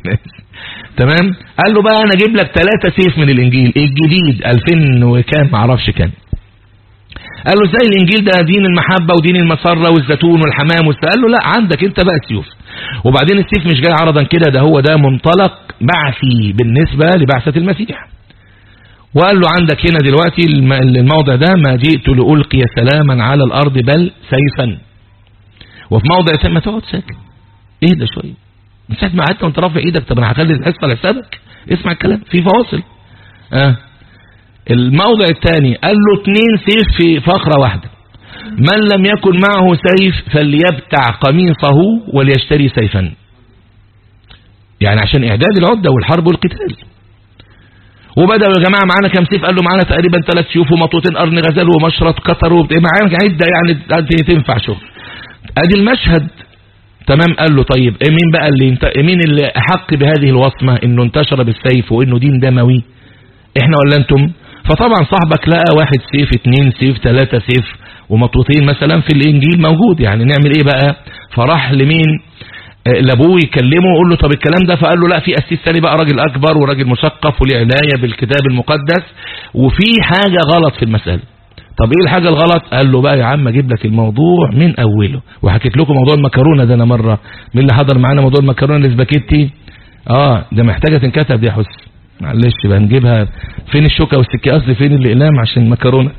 تمام؟ قال له بقى أنا أجيب لك ثلاثة سيف من الإنجيل. الجديد. 2000 وكام؟ معرفش كام. قال له إزاي الإنجيل ده؟ دين المحبة ودين المسرة والزيتون والحمام قال له لا عندك أنت بقى سيوف. وبعدين السيف مش جاي عرضا كده ده هو ده منطلق بعثي بالنسبة لبعثة المسيح. وقال له عندك هنا دلوقتي الموضع ده ما جئت لألقي سلاما على الأرض بل سيفا. وفي موضع ما تقعد ساكت اهدى شوية. من ساعة ما قعدت وانت رافع إيدك طب أنا هخلي الحصة لحسابك اسمع الكلام في فواصل. آه. الموضع الثاني قال له اتنين سيف في فقرة واحدة. من لم يكن معه سيف فليبتع قميصه وليشتري سيفا. يعني عشان إعداد العدة والحرب والقتال. وبدأ يا جماعة معانا كم سيف؟ قال له معانا تقريبا ثلاث سيوف ومطوتين قرن غزال ومشرط قطر معانا عدة يعني تنفع شغل أدي المشهد. تمام؟ قال له طيب مين بقى اللي انت مين اللي احق بهذه الوصمة إنه انتشر بالسيف وإنه دين دموي؟ إحنا ولا أنتم؟ فطبعا صاحبك لقى واحد سيف اتنين سيف تلاتة سيف. ومطوطين مثلا في الإنجيل موجود. يعني نعمل إيه بقى؟ فراح لمين؟ لأبوه يكلمه ويقول له طب الكلام ده؟ فقال له لا في أسيس ثاني بقى راجل أكبر وراجل مثقف وليه عناية بالكتاب المقدس وفي حاجة غلط في المسألة. طب إيه الحاجة الغلط؟ قال له بقى يا عم أجيب لك الموضوع من أوله. وحكيت لكم موضوع المكرونة ده أنا مرة. مين اللي حضر معانا موضوع المكرونة؟ الإسباجيتي. آه ده محتاجة تنكتب دي يا حسن. معلش بقى نجيبها. فين الشوكة والسكة قصدي فين الإقلام عشان المكرونة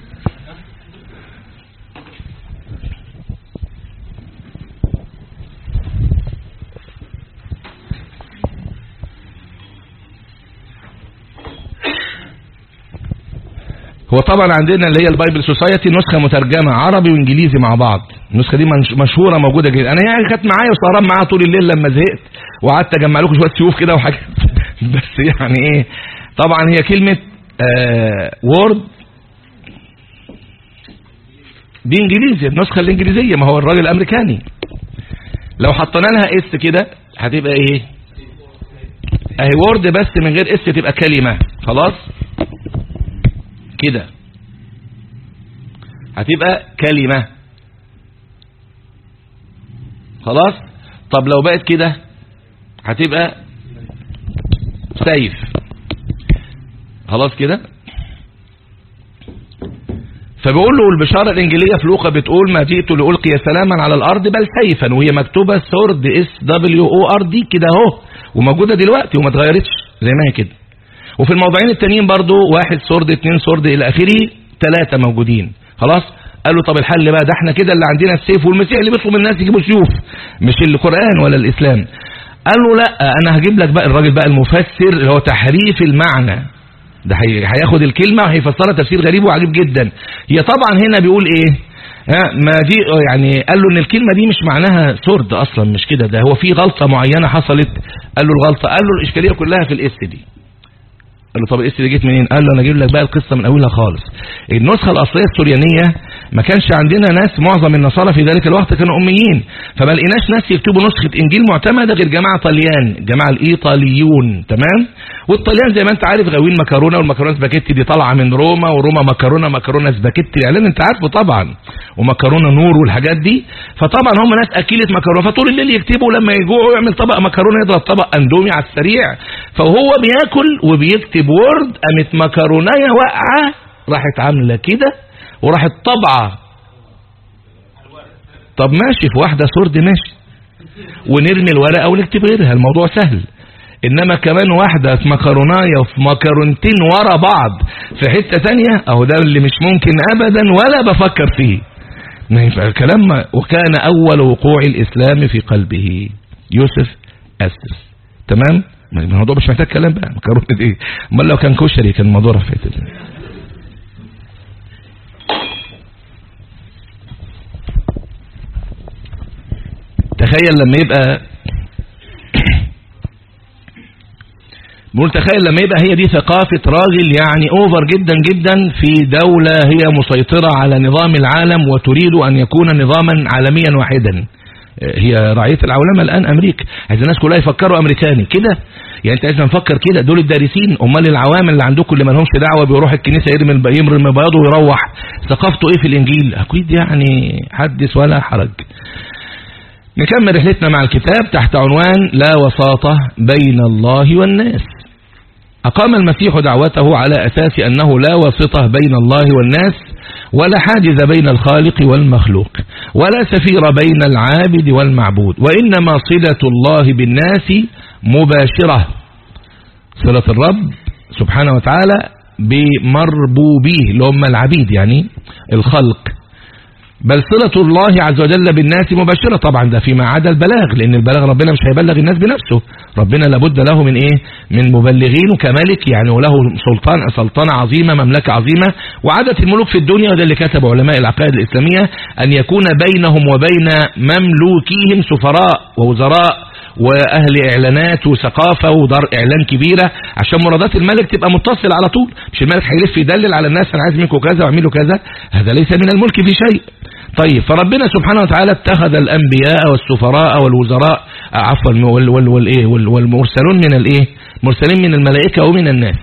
هو طبعا عندنا اللي هي ال Bible Society نسخة مترجمة عربي وإنجليزي مع بعض. النسخة دي مشهورة موجودة جدا. أنا يعني كانت معايا وسهران معاها طول الليل لما زهقت. وقعدت أجمع لكم شوية سيوف كده وحاجات. بس يعني إيه. طبعا هي كلمة آه word دي انجليزي النسخة الإنجليزية. ما هو الراجل الامريكاني لو حطينا لها S كده هتبقى إيه؟ أهي word بس من غير S تبقى كلمة. خلاص؟ كده. هتبقى كلمة. خلاص؟ طب لو بقت كده هتبقى سيف. خلاص كده؟ فبيقول له البشارة الإنجيلية في لوقا بتقول ما جئت لألقي سلاما على الأرض بل سيفا وهي مكتوبة sword S W O R D كده أهو وموجودة دلوقتي وما اتغيرتش زي ما هي كده. وفي الموضوعين التانيين برضو واحد sword اتنين sword إلى آخره ثلاثة موجودين. خلاص؟ قال له طب الحل بقى ده إحنا كده اللي عندنا السيف والمسيح اللي بيطلب الناس يجيبوا سيوف مش القرآن ولا الإسلام. قال له لا أنا هجيب لك بقى الراجل بقى المفسر اللي هو تحريف المعنى. ده هياخد الكلمة وهيفسرها تفسير غريب وعجيب جدا. هي طبعا هنا بيقول إيه؟ ها ما دي يعني قال له إن الكلمة دي مش معناها sword أصلا مش كده ده هو في غلطة معينة حصلت. قال له الغلطة قال له الإشكالية كلها في ال S دي. قال له طب ال S دي جت منين؟ قال له أنا أجيب لك بقى القصة من أولها خالص. النسخة الأصلية السوريانية ما كانش عندنا ناس معظم النصارى في ذلك الوقت كانوا أميين. فما لقيناش ناس يكتبوا نسخة إنجيل معتمدة غير جماعة طليان جماعة الإيطاليون تمام؟ والطليان زي ما أنت عارف غاويين مكرونه والمكرونه سباكيتي دي طالعة من روما وروما مكرونه مكرونه سباكيتي الاعلان أنت عارفه طبعا. ومكرونه نور والحاجات دي. فطبعا هم ناس أكيلة مكرونه فطول الليل يكتبوا لما يجوعوا يعمل طبق مكرونه يضرب طبق أندومي على السريع. فهو بياكل وبيكتب وورد قامت مكرونيه واقعه راحت عاملة كده. وراحت طبعه طب ماشي في واحدة سرد ماشي. ونرمي الورقة ونكتب غيرها الموضوع سهل. إنما كمان واحدة في مكروناية وفي مكرونتين ورا بعض في حتة تانية أهو ده اللي مش ممكن ابدا ولا بفكر فيه. ما ينفع كلام وكان أول وقوع الإسلام في قلبه. يوسف اسس تمام؟ الموضوع مش محتاج كلام بقى. مكرونة إيه أمال لو كان كشري كان الموضوع في حتة تخيل لما يبقى بقول تخيل لما يبقى هي دي ثقافة راجل يعني اوفر جدا جدا في دولة هي مسيطرة على نظام العالم وتريد أن يكون نظاما عالميا واحدا. هي رعية العولمة الآن أمريكا عايز الناس كلها يفكروا أمريكاني. كده؟ يعني أنت عايز نفكر كده؟ دول الدارسين أمال العوام اللي عندكم اللي ما لهمش دعوة بيروح الكنيسة يرمي يمرم بياضه ويروح. ثقافته إيه في الإنجيل؟ أكيد يعني حدث ولا حرج. نكمل رحلتنا مع الكتاب تحت عنوان لا وساطة بين الله والناس. أقام المسيح دعوته على أساس أنه لا واسطة بين الله والناس ولا حاجز بين الخالق والمخلوق ولا سفير بين العابد والمعبود وإنما صلة الله بالناس مباشرة. صلة الرب سبحانه وتعالى بمربوبيه اللي هم العبيد يعني الخلق. بل صلة الله عز وجل بالناس مباشرة. طبعا ده فيما عدا البلاغ لأن البلاغ ربنا مش هيبلغ الناس بنفسه. ربنا لابد له من إيه؟ من مبلغين وكملك يعني وله سلطان سلطنة عظيمة مملكة عظيمة. وعادة الملوك في الدنيا وده اللي كتب علماء العقائد الإسلامية أن يكون بينهم وبين مملوكيهم سفراء ووزراء وأهل إعلانات وثقافة ودار إعلان كبيرة عشان مرادات الملك تبقى متصل على طول. مش الملك هيلف يدلل على الناس أنا عايز منكم كذا واعملوا كذا. هذا ليس من الملك في شيء. طيب فربنا سبحانه وتعالى اتخذ الأنبياء والسفراء والوزراء عفوا والايه والمرسلون من الايه مرسلين من الملائكة ومن الناس.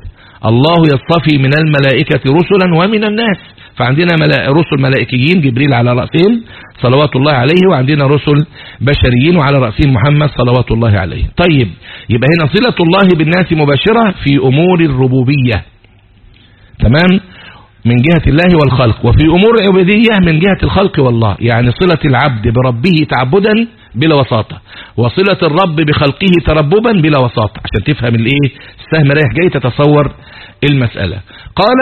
الله يصطفي من الملائكة رسلا ومن الناس. فعندنا رسل ملائكيين جبريل على رأسهم صلوات الله عليه وعندنا رسل بشريين وعلى رأسهم محمد صلوات الله عليه. طيب يبقى هنا صلة الله بالناس مباشرة في أمور الربوبية. تمام؟ من جهة الله والخلق. وفي أمور العبودية من جهة الخلق والله. يعني صلة العبد بربه تعبدا بلا وساطة. وصلة الرب بخلقه ترببا بلا وساطة. عشان تفهم الإيه؟ السهم رايح جاي تتصور المسألة. قال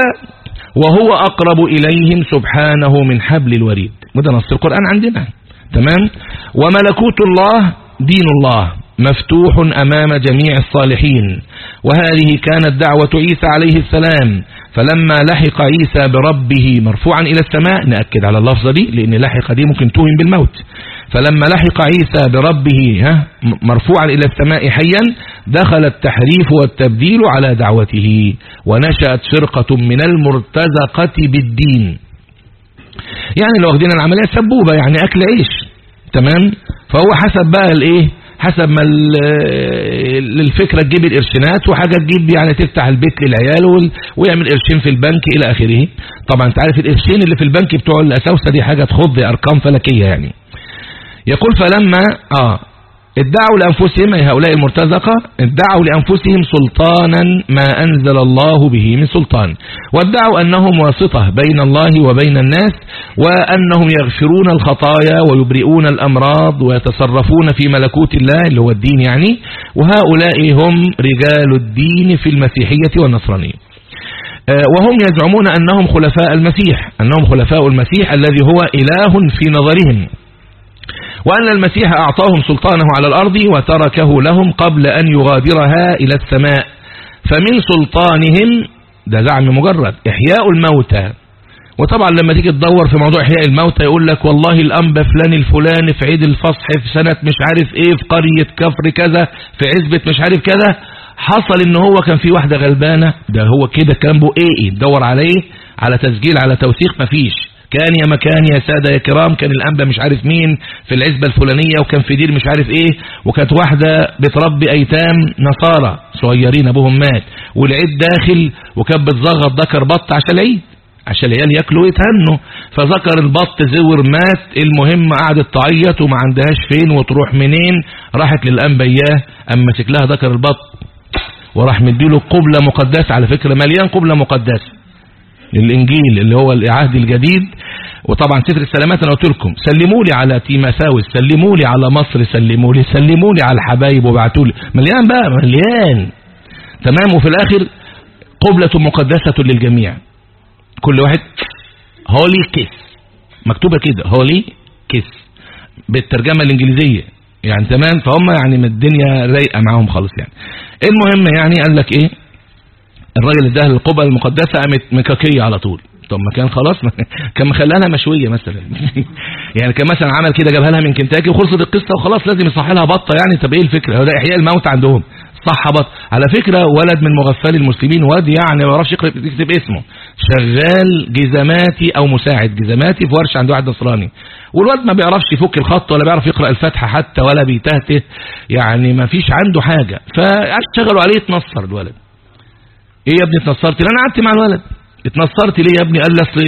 وهو أقرب إليهم سبحانه من حبل الوريد. وده نص القرآن عندنا؟ تمام؟ وملكوت الله دين الله مفتوح أمام جميع الصالحين. وهذه كانت دعوة عيسى عليه السلام. فلما لحق عيسى بربه مرفوعا إلى السماء نأكد على اللفظة دي لأن لحق دي ممكن توهم بالموت. فلما لحق عيسى بربه ها مرفوعا إلى السماء حيا دخل التحريف والتبديل على دعوته ونشأت فرقة من المرتزقة بالدين. يعني لو واخدين العملية سبوبة يعني أكل عيش تمام؟ فهو حسب بقى الإيه؟ حسب ما الفكرة تجيب القرشينات وحاجة تجيب يعني تفتح البيت للعيال ويعمل قرشين في البنك إلى آخره. طبعا أنت عارف القرشين اللي في البنك بتوع الأساوسة دي حاجة تخض أرقام فلكية يعني. يقول فلما آه ادعوا لأنفسهم أي هؤلاء المرتزقة ادعوا لأنفسهم سلطانا ما أنزل الله به من سلطان. وادعوا أنهم واسطة بين الله وبين الناس وأنهم يغفرون الخطايا ويبرئون الأمراض ويتصرفون في ملكوت الله اللي هو الدين يعني. وهؤلاء هم رجال الدين في المسيحية والنصرانية. وهم يزعمون أنهم خلفاء المسيح أنهم خلفاء المسيح الذي هو إله في نظرهم. وأن المسيح أعطاهم سلطانه على الأرض وتركه لهم قبل أن يغادرها إلى السماء. فمن سلطانهم ده زعم مجرد إحياء الموتى. وطبعا لما تيجي تدور في موضوع إحياء الموتى يقول لك والله الأنبا فلان الفلاني في عيد الفصح في سنة مش عارف إيه في قرية كفر كذا في عزبة مش عارف كذا. حصل إن هو كان في واحدة غلبانة ده هو كده كان بو إيه تدور عليه على تسجيل على توثيق مفيش كان يا مكان يا سادة يا كرام كان الأنبا مش عارف مين في العزبة الفلانية وكان في دير مش عارف إيه وكانت واحدة بتربي أيتام نصارى صغيرين أبوهم مات والعيد داخل وكانت بتزغط ذكر بط عشان العيد عشان العيال ياكلوا ويتهنوا. فذكر البط زور مات المهم قعدت تعيط وما عندهاش فين وتروح منين راحت للأنبا إياه اما مسك لها ذكر البط وراح مديله قبلة مقدسة على فكرة مليان قبلة مقدسة. للإنجيل اللي هو العهد الجديد. وطبعا سفر السلامات أنا قلت لكم سلموا لي على تيماثاوس سلموا لي على مصر سلموا لي سلموا لي على الحبايب وبعتوا لي مليان بقى مليان. تمام؟ وفي الآخر قبلة مقدسة للجميع. كل واحد هولي كيس مكتوبة كده هولي كيس بالترجمة الإنجليزية. يعني تمام؟ فهم يعني من الدنيا رايقة معاهم خالص يعني. المهم يعني قال لك إيه؟ الراجل اداها القبة المقدسة قامت مكاكية على طول. طب ما كان خلاص كان مخليها مشوية مثلا. يعني كان مثلا عمل كده جابها لها من كنتاكي وخلصت القصة وخلاص لازم يصحي لها بطة يعني. طب إيه الفكرة؟ هو ده إحياء الموت عندهم. صح بط على فكرة ولد من مغفل المسلمين واد يعني ما يعرفش يكتب اسمه. شغال جزماتي أو مساعد جزماتي في ورشة عند واحد نصراني. والواد ما بيعرفش يفك الخط ولا بيعرف يقرأ الفاتحه حتى ولا بيتهته. يعني ما فيش عنده حاجة. فاشتغلوا عليه يتنصر الولد. إيه يا ابني اتنصرت أنا قعدت مع الولد. اتنصرت ليه يا ابني؟ قال لي أصل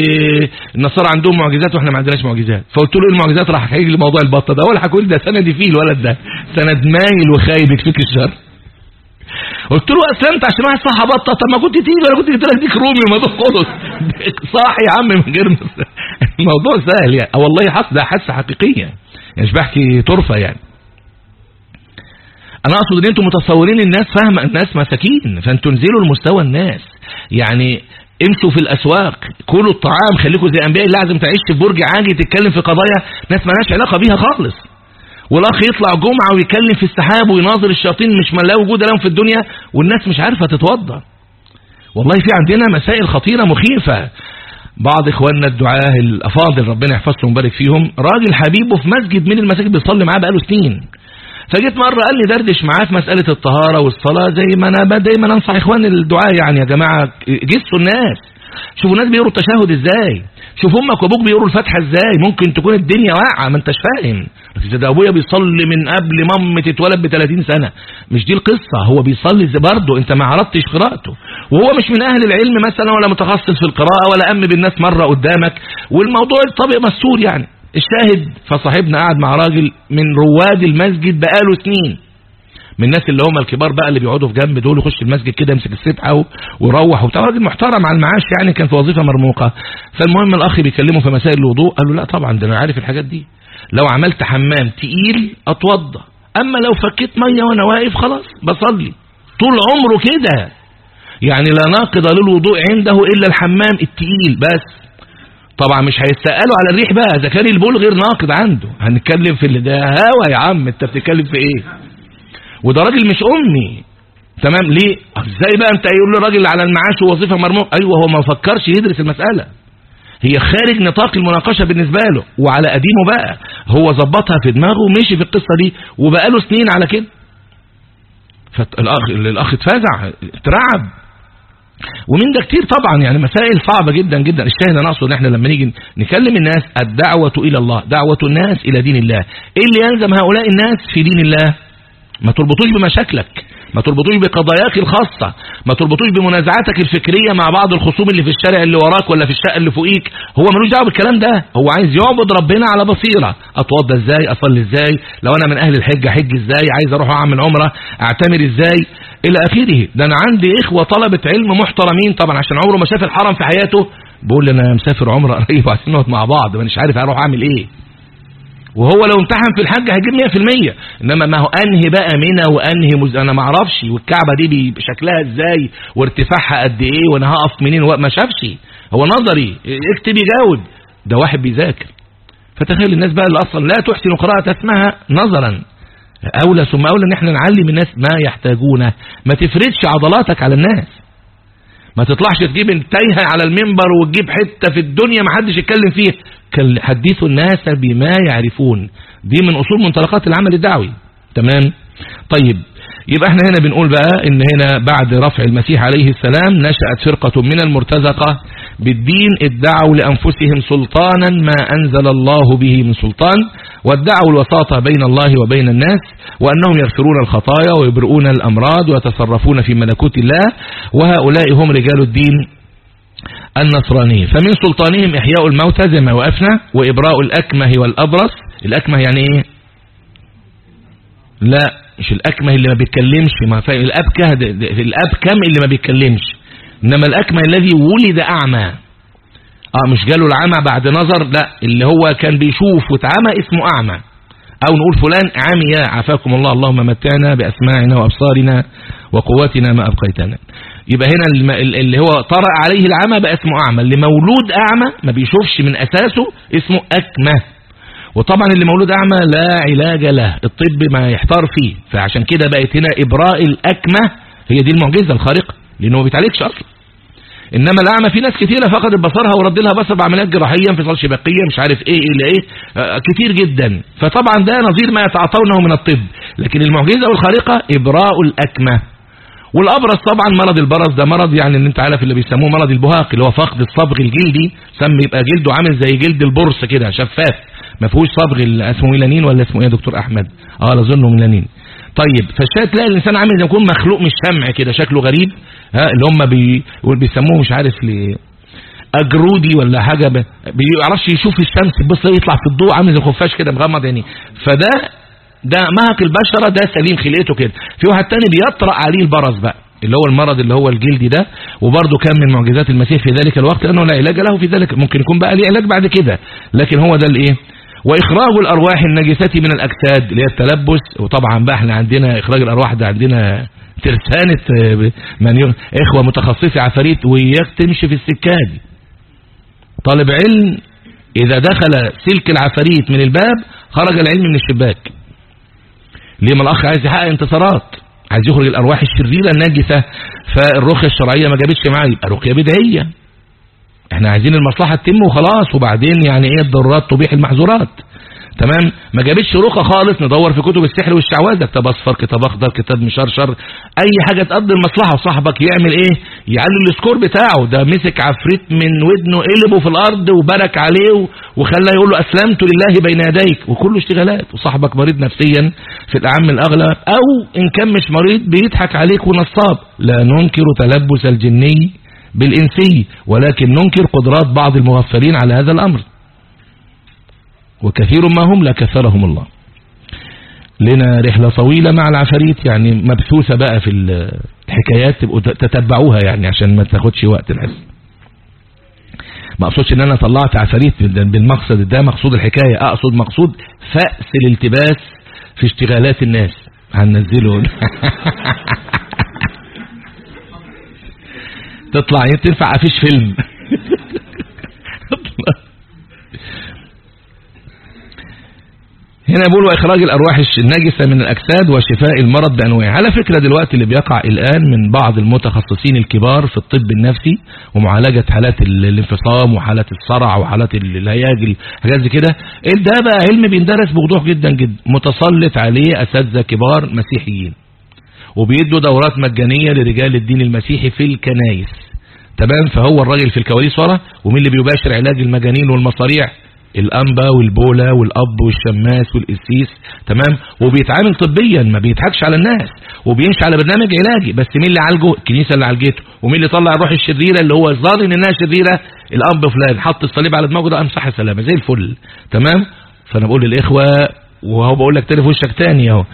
النصارى عندهم معجزات وإحنا ما عندناش معجزات. فقلت له إيه المعجزات؟ راح هيجي لموضوع البطة ده. ولا هقول ده. سندي فيه الولد ده. سند مايل وخايب يكفيك الشر. قلت له اسلمت عشان واحد صح بطة طب ما كنت تيجي ولا كنت قلت لك ديك رومي؟ ما خلص صح يا عم من غير الموضوع سهل يعني. والله حصل ده حاسه حقيقيه يعني مش بحكي طرفه يعني. أنا أقصد إن أنتم متصورين الناس فاهمه الناس مساكين فانتوا انزلوا لمستوى الناس. يعني امشوا في الأسواق كلوا الطعام خليكم زي انبياء الله لازم تعيش في برج عاجي تتكلم في قضايا ناس مالهاش علاقة بيها خالص. والأخ يطلع جمعة ويتكلم في السحاب ويناظر الشياطين مش لا وجود لهم في الدنيا والناس مش عارفة تتوضا والله في عندنا مسائل خطيرة مخيفة. بعض إخواننا الدعاة الأفاضل ربنا يحفظهم ويبارك فيهم راجل حبيبه في مسجد من المساجد بيصلي معاه بقاله سنين. فجيت مرة قال لي دردش معاه في مسألة الطهارة والصلاة زي ما أنا دايما أنصح إخوان الدعاء يعني يا جماعة. جسوا الناس. شوفوا الناس بيقروا التشهد إزاي. شوف أمك وأبوك بيقروا الفاتحه إزاي. ممكن تكون الدنيا واقعة ما أنتش فاهم. ده أبويا بيصلي من قبل مامي تتولد ب 30 سنة. مش دي القصة. هو بيصلي برضه أنت ما عرضتش قراءته. وهو مش من أهل العلم مثلا ولا متخصص في القراءة ولا أم بالناس مرة قدامك. والموضوع الطبيعي مستور يعني. الشاهد فصاحبنا قاعد مع راجل من رواد المسجد بقاله سنين من الناس اللي هم الكبار بقى اللي بيقعدوا في جنب دول يخش المسجد كده يمسك السبحة ويروح وبتاع. راجل محترم على المعاش يعني كان في وظيفة مرموقة. فالمهم الأخ بيكلمه في مسائل الوضوء قال له لا طبعا ده أنا عارف الحاجات دي. لو عملت حمام تقيل أتوضى. أما لو فكيت مية وأنا واقف خلاص بصلي. طول عمره كده. يعني لا ناقض للوضوء عنده إلا الحمام التقيل بس. طبعا مش هيتسألوا على الريح بقى. إذا كان البول غير ناقض عنده. هنتكلم في اللي ده هوا يا عم أنت بتتكلم في إيه؟ وده راجل مش أمي. تمام؟ ليه؟ إزاي بقى أنت يقول له راجل على المعاش ووظيفة مرموق أيوه هو ما فكرش يدرس المسألة. هي خارج نطاق المناقشة بالنسبة له. وعلى قديمه بقى. هو ظبطها في دماغه ومشي في القصة دي. وبقى له سنين على كده. فالاخ الأخ اتفزع اترعب. ومن ده كتير طبعا يعني مسائل صعبة جدا جدا. الشاهد أنا اقصد إن إحنا لما نيجي نكلم الناس الدعوة إلى الله دعوة الناس إلى دين الله. إيه اللي يلزم هؤلاء الناس في دين الله؟ ما تربطوش بمشاكلك ما تربطوش بقضاياك الخاصة ما تربطوش بمنازعاتك الفكرية مع بعض الخصوم اللي في الشارع اللي وراك ولا في الشقة اللي فوقيك. هو ملوش دعوة بالكلام ده. هو عايز يعبد ربنا على بصيرة. أتوضى إزاي؟ أصلي إزاي؟ لو أنا من أهل الحج احج إزاي؟ عايز أروح أعمل عمرة؟ أعتمر إزاي؟ إلى آخره. ده أنا عندي إخوة طلبة علم محترمين طبعا عشان عمره ما شاف الحرم في حياته. بيقول لي أنا مسافر عمره قريب وعايزين نقعد مع بعض مش عارف أروح أعمل إيه. وهو لو امتحن في الحج هيجيب 100% إنما ما هو أنهي بقى منى وأنهي مز... أنا ما أعرفش. والكعبة دي بشكلها إزاي؟ وارتفاعها قد إيه؟ وأنا هقف منين؟ ما شافش. هو نظري. اكتب يجاوب. ده واحد بيذاكر. فتخيل الناس بقى اللي أصلا لا تحسن قراءة اسمها نظرا. أولى ثم أولى أن إحنا نعلم الناس ما يحتاجونه. ما تفردش عضلاتك على الناس. ما تطلعش تجيب التايهة على المنبر وتجيب حتة في الدنيا ما حدش يتكلم فيها. حدثوا الناس بما يعرفون. دي من أصول منطلقات العمل الدعوي. تمام؟ طيب يبقى إحنا هنا بنقول بقى إن هنا بعد رفع المسيح عليه السلام نشأت فرقة من المرتزقة بالدين ادعوا لأنفسهم سلطانا ما أنزل الله به من سلطان وادعوا الوساطة بين الله وبين الناس وأنهم يغفرون الخطايا ويبرؤون الأمراض ويتصرفون في ملكوت الله وهؤلاء هم رجال الدين النصراني. فمن سلطانهم إحياء الموتى زي ما وقفنا وإبراء الأكمه والأبرص. الأكمه يعني إيه؟ لا مش الأكمه اللي ما بيتكلمش ما الأبكه الأبكم اللي ما بيتكلمش؟ إنما الأكمة الذي ولد أعمى. آه مش جاله العمى بعد نظر لا اللي هو كان بيشوف واتعمى اسمه أعمى. أو نقول فلان عمي عافاكم الله اللهم متعنا بأسماعنا وأبصارنا وقواتنا ما أبقيتنا. يبقى هنا اللي هو طرأ عليه العمى بقى اسمه أعمى. اللي مولود أعمى ما بيشوفش من أساسه اسمه أكمة. وطبعا اللي مولود أعمى لا علاج له الطب ما يحتار فيه. فعشان كده بقت هنا إبراء الأكمة هي دي المعجزة الخارقة لأنه ما بيتعالجش أصلا. إنما الأعمى في ناس كتيرة فقدت بصرها ورد لها بصر بعمليات جراحية انفصال شبكية مش عارف إيه إيه إيه آه كتير جدا. فطبعا ده نظير ما يتعاطونه من الطب. لكن المعجزة والخارقة إبراء الأكمة. والابرص طبعا مرض البرص ده مرض يعني إن أنت عارف اللي بيسموه مرض البهاق اللي هو فقد الصبغ الجلدي. سم يبقى جلده عامل زي جلد البرص كده شفاف. ما فيهوش صبغ اسمه ميلانين ولا اسمه إيه يا دكتور أحمد؟ آه اظنه ميلانين. طيب فالشاي تلاقي الإنسان عامل زي يكون مخلوق مش شمع كده شكله غريب. ها اللي هم بي... بيسموه مش عارف ليه أجرودي ولا حاجة ما بيعرفش يشوف الشمس بص يطلع في الضوء عامل زي الخفاش كده مغمض يعني فده ده مهك البشرة ده سليم خلقته كده. في واحد تاني بيطرق عليه البرص بقى اللي هو المرض اللي هو الجلدي ده وبرده كان من معجزات المسيح في ذلك الوقت لأنه لا علاج له في ذلك. ممكن يكون بقى ليه علاج بعد كده. لكن هو ده الإيه؟ وإخراج الأرواح النجسة من الأجساد اللي هي التلبس وطبعا بقى إحنا عندنا إخراج الأرواح ده عندنا ترسانة من إخوة متخصصي عفاريت وياك تمشي في السكة دي طالب علم إذا دخل سلك العفاريت من الباب خرج العلم من الشباك. ليه ما الأخ عايز يحقق انتصارات عايز يخرج الأرواح الشريرة النجسه فالرقية الشرعية ما جابتش معاه يبقى رقيه بدعيه إحنا عايزين المصلحة تتم وخلاص وبعدين يعني إيه الضرورات تبيح المحظورات؟ تمام؟ ما جابتش رقى خالص ندور في كتب السحر والشعوذة. كتاب أصفر كتاب أخضر كتاب مشرشر. أي حاجة تقضي المصلحة وصاحبك يعمل إيه؟ يعلي السكور بتاعه. ده مسك عفريت من ودنه قلبه في الأرض وبرك عليه وخلاه يقول له أسلمت لله بين يديك. وكله اشتغالات. وصاحبك مريض نفسيا في الأعم الاغلب أو إن كان مش مريض بيضحك عليك ونصاب. لا ننكر تلبس الجني بالإنسي ولكن ننكر قدرات بعض المغفلين على هذا الأمر. وكثير ما هم لا كثرهم الله. لنا رحلة طويلة مع العفاريت يعني مبثوثة بقى في الحكايات تبقوا تتبعوها يعني عشان ما تاخدش وقت الناس ما أقصدش إن أنا طلعت عفاريت بالمقصد ده مقصود الحكاية. أقصد مقصود فأس الالتباس في اشتغالات الناس. هننزله. تطلع تنفع افيش فيلم. هنا بيقول وإخراج الأرواح النجسة من الأجساد وشفاء المرض بانواعه على فكرة دلوقتي اللي بيقع الآن من بعض المتخصصين الكبار في الطب النفسي ومعالجة حالات الانفصام وحالات الصرع وحالات الهياج حاجات زي كده ده بقى علم بيندرس بوضوح جدا جدا متسلط عليه أساتذة كبار مسيحيين. وبيدوا دورات مجانية لرجال الدين المسيحي في الكنايس تمام؟ فهو الراجل في الكواليس ورا ومين اللي بيباشر علاج المجانين والمصاريع؟ الأنبا والبولا والأب والشماس والقسيس تمام؟ وبيتعامل طبيا ما بيضحكش على الناس وبيمشي على برنامج علاجي بس مين اللي عالجه الكنيسة اللي عالجته ومين اللي طلع الروح الشريرة اللي هو ظالم إنها شريرة؟ الأب فلان. حط الصليب على دماغه ده أمسح سلامة زي الفل تمام؟ فأنا بقول للإخوة وهو بقول لك في وشك تاني أهو.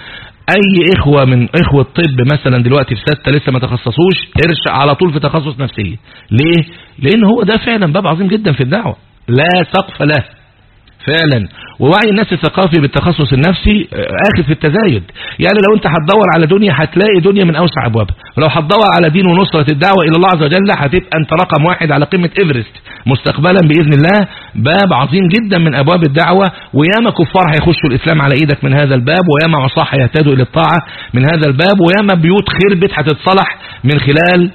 أي إخوة من إخوة طب مثلا دلوقتي في ستة لسه ما تخصصوش ارشق على طول في تخصص نفسية ليه؟ لأن هو ده فعلا باب عظيم جدا في الدعوة. لا سقف له. فعلا. ووعي الناس الثقافي بالتخصص النفسي آخذ في التزايد. يعني لو انت هتدور على دنيا هتلاقي دنيا من أوسع أبوابها. ولو هتدور على دين ونصرة الدعوة إلى الله عز وجل هتبقى أنت رقم واحد على قمة إيفرست. مستقبلا بإذن الله باب عظيم جدا من أبواب الدعوة. وياما كفار هيخشوا الإسلام على إيدك من هذا الباب وياما عصاة هيهتدوا إلى الطاعة من هذا الباب وياما بيوت خربت هتتصلح من خلال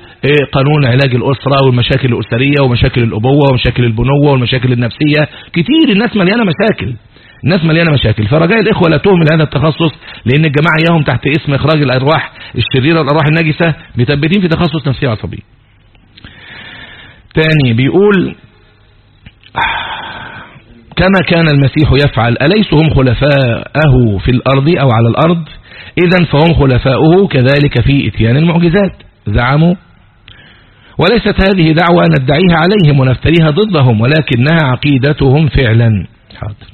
قانون علاج الأسرة والمشاكل الأسرية ومشاكل الأبوة ومشاكل البنوة والمشاكل النفسية. كتير الناس مليانة مشاكل. الناس مليانة مشاكل. فرجاء الإخوة لا تهمل هذا التخصص لأن الجماعة إياهم تحت اسم إخراج الأرواح الشريرة والأرواح النجسة مثبتين في تخصص نفسي عصبي تاني بيقول كما كان المسيح يفعل أليس هم خلفاءه في الأرض أو على الأرض؟ إذا فهم خلفاؤه كذلك في إتيان المعجزات. زعموا وليست هذه دعوة ندعيها عليهم ونفتريها ضدهم ولكنها عقيدتهم فعلا. حاضر.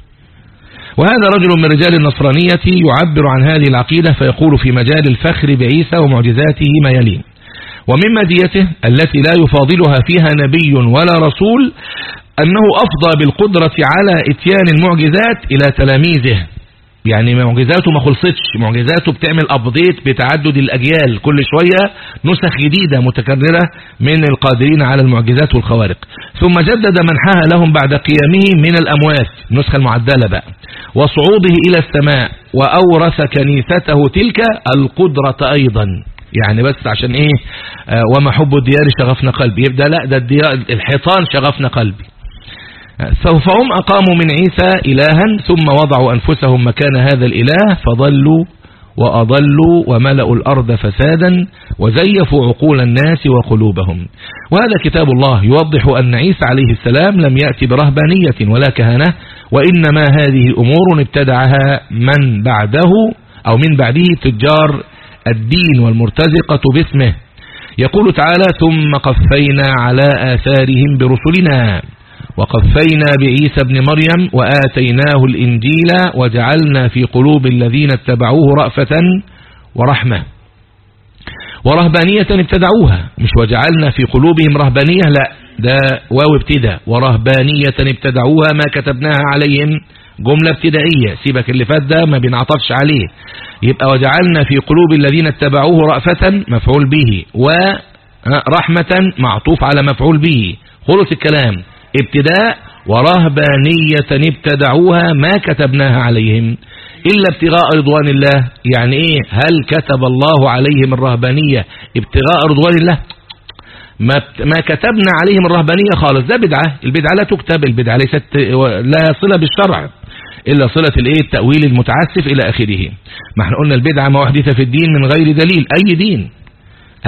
وهذا رجل من رجال النصرانية يعبر عن هذه العقيدة فيقول في مجال الفخر بعيسى ومعجزاته ما يلين. ومن مديته التي لا يفاضلها فيها نبي ولا رسول أنه أفضى بالقدرة على إتيان المعجزات إلى تلاميذه. يعني معجزاته ما خلصتش. معجزاته بتعمل ابديت بتعدد الأجيال. كل شوية نسخ جديدة متكررة من القادرين على المعجزات والخوارق. ثم جدد منحها لهم بعد قيامه من الأموات. النسخة المعدلة بقى. وصعوده إلى السماء وأورث كنيسته تلك القدرة أيضا. يعني بس عشان إيه؟ آه وما حب الديار شغفنا قلبي. يبدأ لا ده الديار الحيطان شغفنا قلبي. فهم أقاموا من عيسى إلها ثم وضعوا أنفسهم مكان هذا الإله فضلوا وأضلوا وملأوا الأرض فسادا وزيفوا عقول الناس وقلوبهم. وهذا كتاب الله يوضح أن عيسى عليه السلام لم يأتي برهبانية ولا كهنة وإنما هذه أمور ابتدعها من بعده أو من بعده تجار الدين والمرتزقة باسمه. يقول تعالى ثم قفينا على آثارهم برسلنا. وقفينا بعيسى ابن مريم وآتيناه الإنجيل وجعلنا في قلوب الذين اتبعوه رأفة ورحمة. ورهبانية ابتدعوها مش وجعلنا في قلوبهم رهبانية لا ده واو ابتدى ورهبانية ابتدعوها ما كتبناها عليهم جملة ابتدائية سيبك اللي فات ده ما بنعطفش عليه. يبقى وجعلنا في قلوب الذين اتبعوه رأفة مفعول به ورحمة معطوف على مفعول به. خلص الكلام. ابتداء ورهبانية ابتدعوها ما كتبناها عليهم. إلا ابتغاء رضوان الله. يعني إيه؟ هل كتب الله عليهم الرهبانية؟ ابتغاء رضوان الله. ما ما كتبنا عليهم الرهبانية خالص. ده بدعة. البدعة لا تكتب. البدعة ليست لا صلة بالشرع. إلا صلة الإيه؟ التأويل المتعسف إلى آخره. ما إحنا قلنا البدعة ما أحدث في الدين من غير دليل. أي دين؟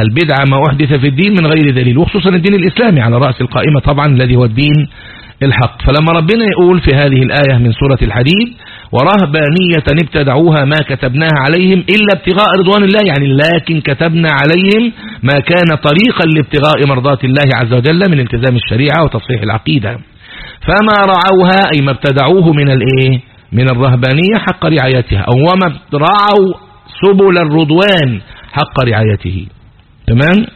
البدعة ما أحدث في الدين من غير دليل وخصوصا الدين الإسلامي على رأس القائمة طبعا الذي هو الدين الحق. فلما ربنا يقول في هذه الآية من سورة الحديد ورهبانية ابتدعوها ما كتبناها عليهم إلا ابتغاء رضوان الله. يعني لكن كتبنا عليهم ما كان طريقا لابتغاء مرضات الله عز وجل من التزام الشريعة وتصحيح العقيدة. فما رعوها أي ما ابتدعوه من الايه من الرهبانية حق رعايتها أو وما رعوا سبل الرضوان حق رعايته. تمام؟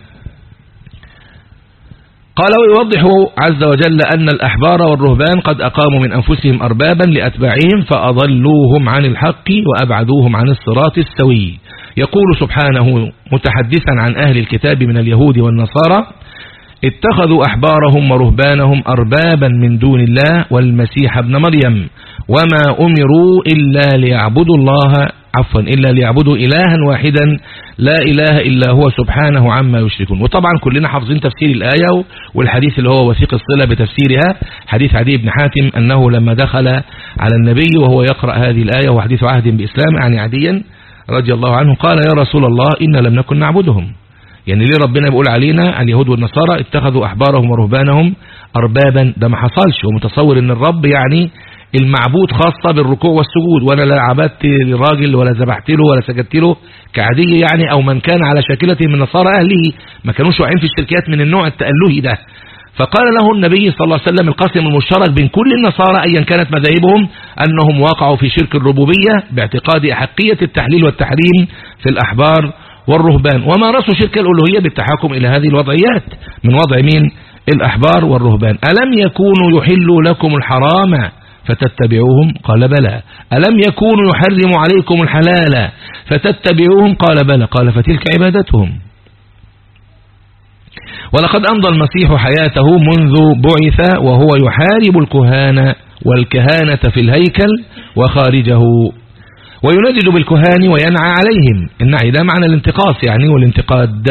قال ويوضح عز وجل أن الأحبار والرهبان قد أقاموا من أنفسهم أربابا لأتباعهم فأضلوهم عن الحق وأبعدوهم عن الصراط السوي. يقول سبحانه متحدثا عن أهل الكتاب من اليهود والنصارى اتخذوا أحبارهم ورهبانهم أربابا من دون الله والمسيح ابن مريم. وما أمروا إلا ليعبدوا الله عفوا إلا ليعبدوا إلها واحدا لا إله إلا هو سبحانه عما يشركون. وطبعا كلنا حافظين تفسير الآية والحديث اللي هو وثيق الصلة بتفسيرها حديث عدي بن حاتم أنه لما دخل على النبي وهو يقرأ هذه الآية وحديث عهد بإسلام يعني عديا رضي الله عنه قال يا رسول الله إن لم نكن نعبدهم. يعني ليه ربنا بيقول علينا اليهود والنصارى اتخذوا أحبارهم ورهبانهم أربابا؟ ده ما حصلش ومتصور إن الرب يعني المعبود خاصة بالركوع والسجود وأنا لا عبدت الراجل ولا ذبحت له ولا سجدت له كعادية يعني أو من كان على شاكلته من نصارى أهله ما كانوش واقعين في الشركات من النوع التألهي ده. فقال له النبي صلى الله عليه وسلم القاسم المشترك بين كل النصارى ايا كانت مذاهبهم أنهم وقعوا في شرك الربوبية باعتقاد أحقية التحليل والتحريم في الأحبار والرهبان. ومارسوا شرك الألوهية بالتحاكم إلى هذه الوضعيات؟ من وضع مين؟ الأحبار والرهبان. ألم يكونوا يحلوا لكم الحرام؟ فتتبعوهم؟ قال بلى. ألم يكونوا يحرم عليكم الحلال؟ فتتبعوهم؟ قال بلى. قال فتلك عبادتهم. ولقد أمضى المسيح حياته منذ بعث وهو يحارب الكهان والكهانة في الهيكل وخارجه. ويندد بالكهان وينعى عليهم. النعي ده معنى الانتقاص يعني والانتقاد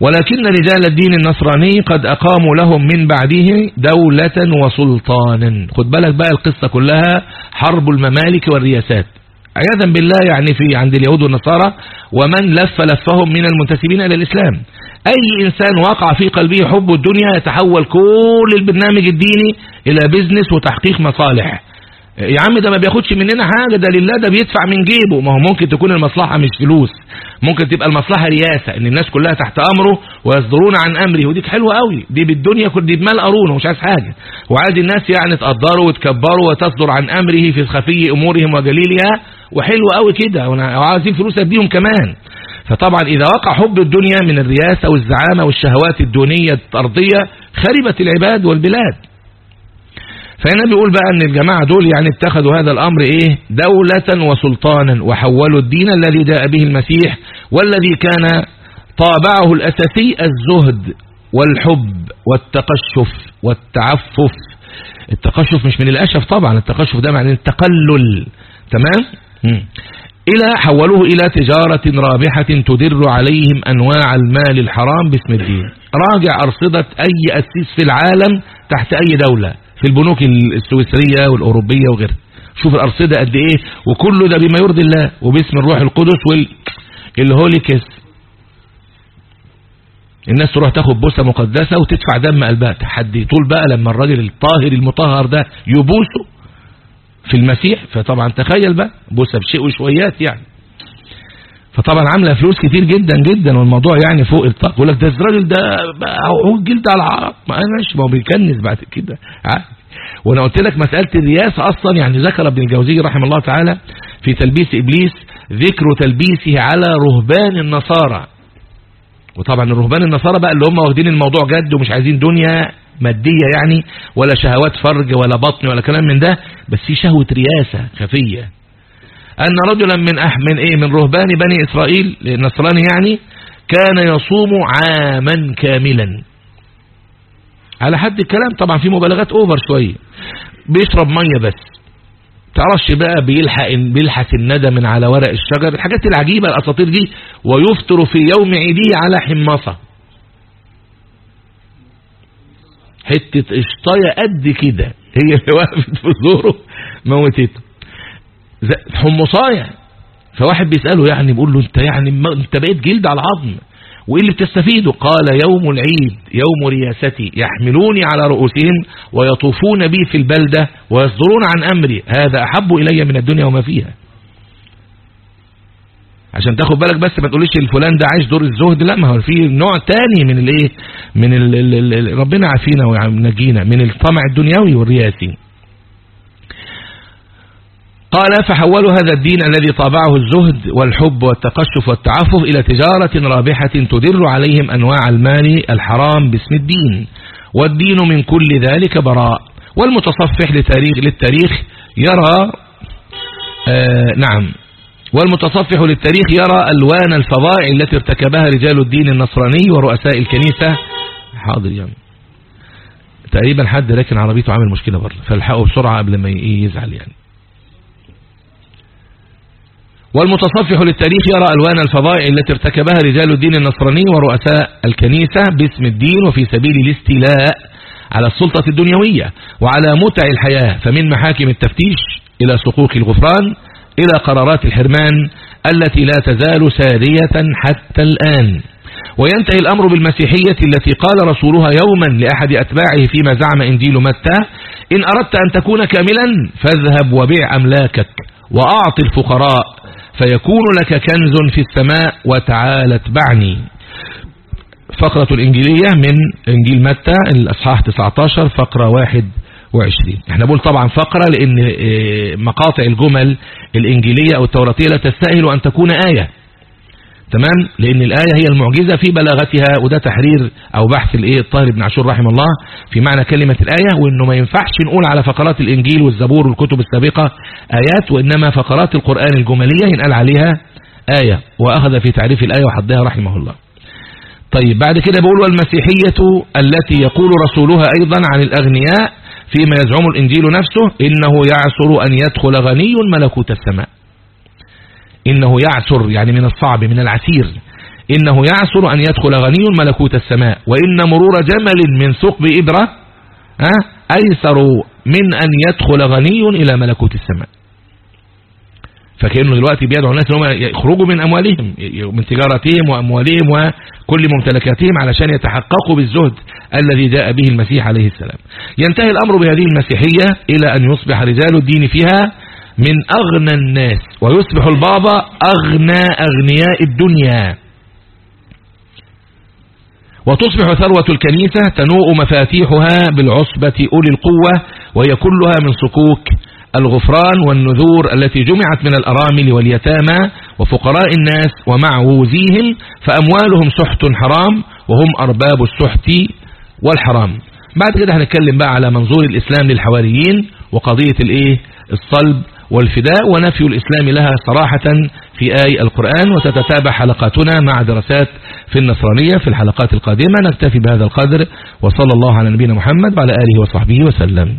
ولكن رجال الدين النصراني قد أقاموا لهم من بعده دولة وسلطانا. خد بالك بقى القصة كلها حرب الممالك والرياسات. عياذا بالله يعني في عند اليهود والنصارى ومن لف لفهم من المنتسبين إلى الإسلام. أي إنسان وقع في قلبه حب الدنيا يتحول كل البرنامج الديني إلى بزنس وتحقيق مصالح. يا عم ده ما بياخدش مننا حاجة ده لله ده بيدفع من جيبه. ما هو ممكن تكون المصلحة مش فلوس ممكن تبقى المصلحة رياسة إن الناس كلها تحت أمره ويصدرون عن أمره. وديك حلوة قوي دي بالدنيا دي بمال قارون ومش عايز حاجة. وعادي الناس يعني تقدروا وتكبروا وتصدر عن أمره في خفي أمورهم وجليلها وحلوة قوي كده وعايزين فلوس أديهم كمان. فطبعا إذا وقع حب الدنيا من الرياسة والزعامة والشهوات الدونية الأرضية خربت العباد والبلاد. فهنا بيقول بقى إن الجماعة دول يعني اتخذوا هذا الأمر إيه؟ دولة وسلطانا وحولوا الدين الذي جاء به المسيح والذي كان طابعه الأساسي الزهد والحب والتقشف والتعفف. التقشف مش من الأشف طبعا التقشف ده معنى التقلل. تمام؟ إلى حولوه إلى تجارة رابحة تدر عليهم أنواع المال الحرام باسم الدين. راجع أرصدة أي أسيس في العالم تحت أي دولة. في البنوك السويسرية والأوروبية وغيرها. شوف الأرصدة قد إيه وكله ده بما يرضي الله وباسم الروح القدس والهوليكس الناس تروح تاخد بوسة مقدسة وتدفع دم قلبها. تحدي. طول بقى لما الراجل الطاهر المطهر ده يبوسه في المسيح. فطبعا تخيل بقى بوسة بشيء وشويات يعني. فطبعا عاملة فلوس كتير جدا جدا والموضوع يعني فوق الطاقة. يقول لك ده الراجل ده هو جلد على العرب. ما ماشي ما هو بيكنز بعد كده. وأنا قلت لك مسألة الرياسه أصلا يعني ذكر ابن الجوزي رحمه الله تعالى في تلبيس إبليس ذكر تلبيسه على رهبان النصارى. وطبعا الرهبان النصارى بقى اللي هم واخدين الموضوع جد ومش عايزين دنيا مادية يعني ولا شهوات فرج ولا بطن ولا كلام من ده بس في شهوة رياسة خفية. أن رجلا من أح من إيه؟ من رهبان بني إسرائيل النصراني يعني كان يصوم عاما كاملا. على حد الكلام طبعا في مبالغات أوفر شوية. بيشرب مية بس. تعرفش بقى بيلحق بيلحس الندى من على ورق الشجر. الحاجات العجيبة الأساطير دي ويفطر في يوم عيده على حمصه حتة قشطايه قد كده. هي اللي وقفت في زوره موتته. حمصاية فواحد بيسأله يعني بيقول له انت يعني انت بقيت جلد على العظم وايه اللي بتستفيده؟ قال يوم العيد يوم رياستي يحملوني على رؤوسهم ويطوفون بي في البلدة ويصدرون عن أمري. هذا أحب إلي من الدنيا وما فيها. عشان تاخد بالك بس ما تقوليش الفلان ده عايش دور الزهد لا ما هو في نوع تاني من الايه من ال ربنا عافينا ونجينا من الطمع الدنيوي والرياسي. قال فحولوا هذا الدين الذي طابعه الزهد والحب والتقشف والتعفف إلى تجارة رابحة تدر عليهم أنواع المال الحرام باسم الدين. والدين من كل ذلك براء. والمتصفح لتاريخ للتاريخ يرى آه نعم. والمتصفح للتاريخ يرى ألوان الفظائع التي ارتكبها رجال الدين النصراني ورؤساء الكنيسة. حاضر يعني تقريبا حد لكن عربيته عامل مشكلة برضه. فالحقه بسرعة قبل ما يزعل يعني. والمتصفح للتاريخ يرى ألوان الفضائع التي ارتكبها رجال الدين النصراني ورؤساء الكنيسة باسم الدين وفي سبيل الاستيلاء على السلطة الدنيوية وعلى متع الحياة فمن محاكم التفتيش إلى صكوك الغفران إلى قرارات الحرمان التي لا تزال سارية حتى الآن. وينتهي الأمر بالمسيحية التي قال رسولها يوما لأحد أتباعه فيما زعم إنجيل متى إن أردت أن تكون كاملا فاذهب وبيع أملاكك وأعط الفقراء فيكون لك كنز في السماء وتعالى اتبعني. فقرة الإنجيلية من إنجيل متى؟ الأصحاح 19 فقرة 21 إحنا بقول طبعا فقرة لأن آه، مقاطع الجمل الإنجيلية أو التوراتية لا تستاهل أن تكون آية. تمام؟ لأن الآية هي المعجزة في بلاغتها وده تحرير أو بحث الايه الطاهر بن عاشور رحمه الله في معنى كلمة الآية وإنه ما ينفعش نقول على فقرات الإنجيل والزبور والكتب السابقة آيات وإنما فقرات القرآن الجمالية ينقال عليها آية وأخذ في تعريف الآية وحدها رحمه الله. طيب بعد كده بيقول والمسيحية التي يقول رسولها أيضا عن الأغنياء فيما يزعم الإنجيل نفسه إنه يعسر أن يدخل غني ملكوت السماء. إنه يعسر يعني من الصعب من العسير. إنه يعسر أن يدخل غني ملكوت السماء. وإن مرور جمل من ثقب إبرة أيسر من أن يدخل غني إلى ملكوت السماء. فكأنه دلوقتي بيدعو الناس انهم يخرجوا من أموالهم من تجارتهم وأموالهم وكل ممتلكاتهم علشان يتحققوا بالزهد الذي جاء به المسيح عليه السلام. ينتهي الأمر بهذه المسيحية إلى أن يصبح رجال الدين فيها من أغنى الناس ويصبح البابا أغنى أغنياء الدنيا. وتصبح ثروة الكنيسة تنوء مفاتيحها بالعصبة أولي القوة وهي كلها من صكوك الغفران والنذور التي جمعت من الأرامل واليتامى وفقراء الناس ومعووزيهم فأموالهم سحت حرام وهم أرباب السحت والحرام. بعد كده هنتكلم بقى على منظور الإسلام للحواريين وقضية الإيه؟ الصلب والفداء ونفي الإسلام لها صراحة في آي القرآن وتتتابع حلقاتنا مع دراسات في النصرانية في الحلقات القادمة. نكتفي بهذا القدر وصلى الله على نبينا محمد وعلى آله وصحبه وسلم.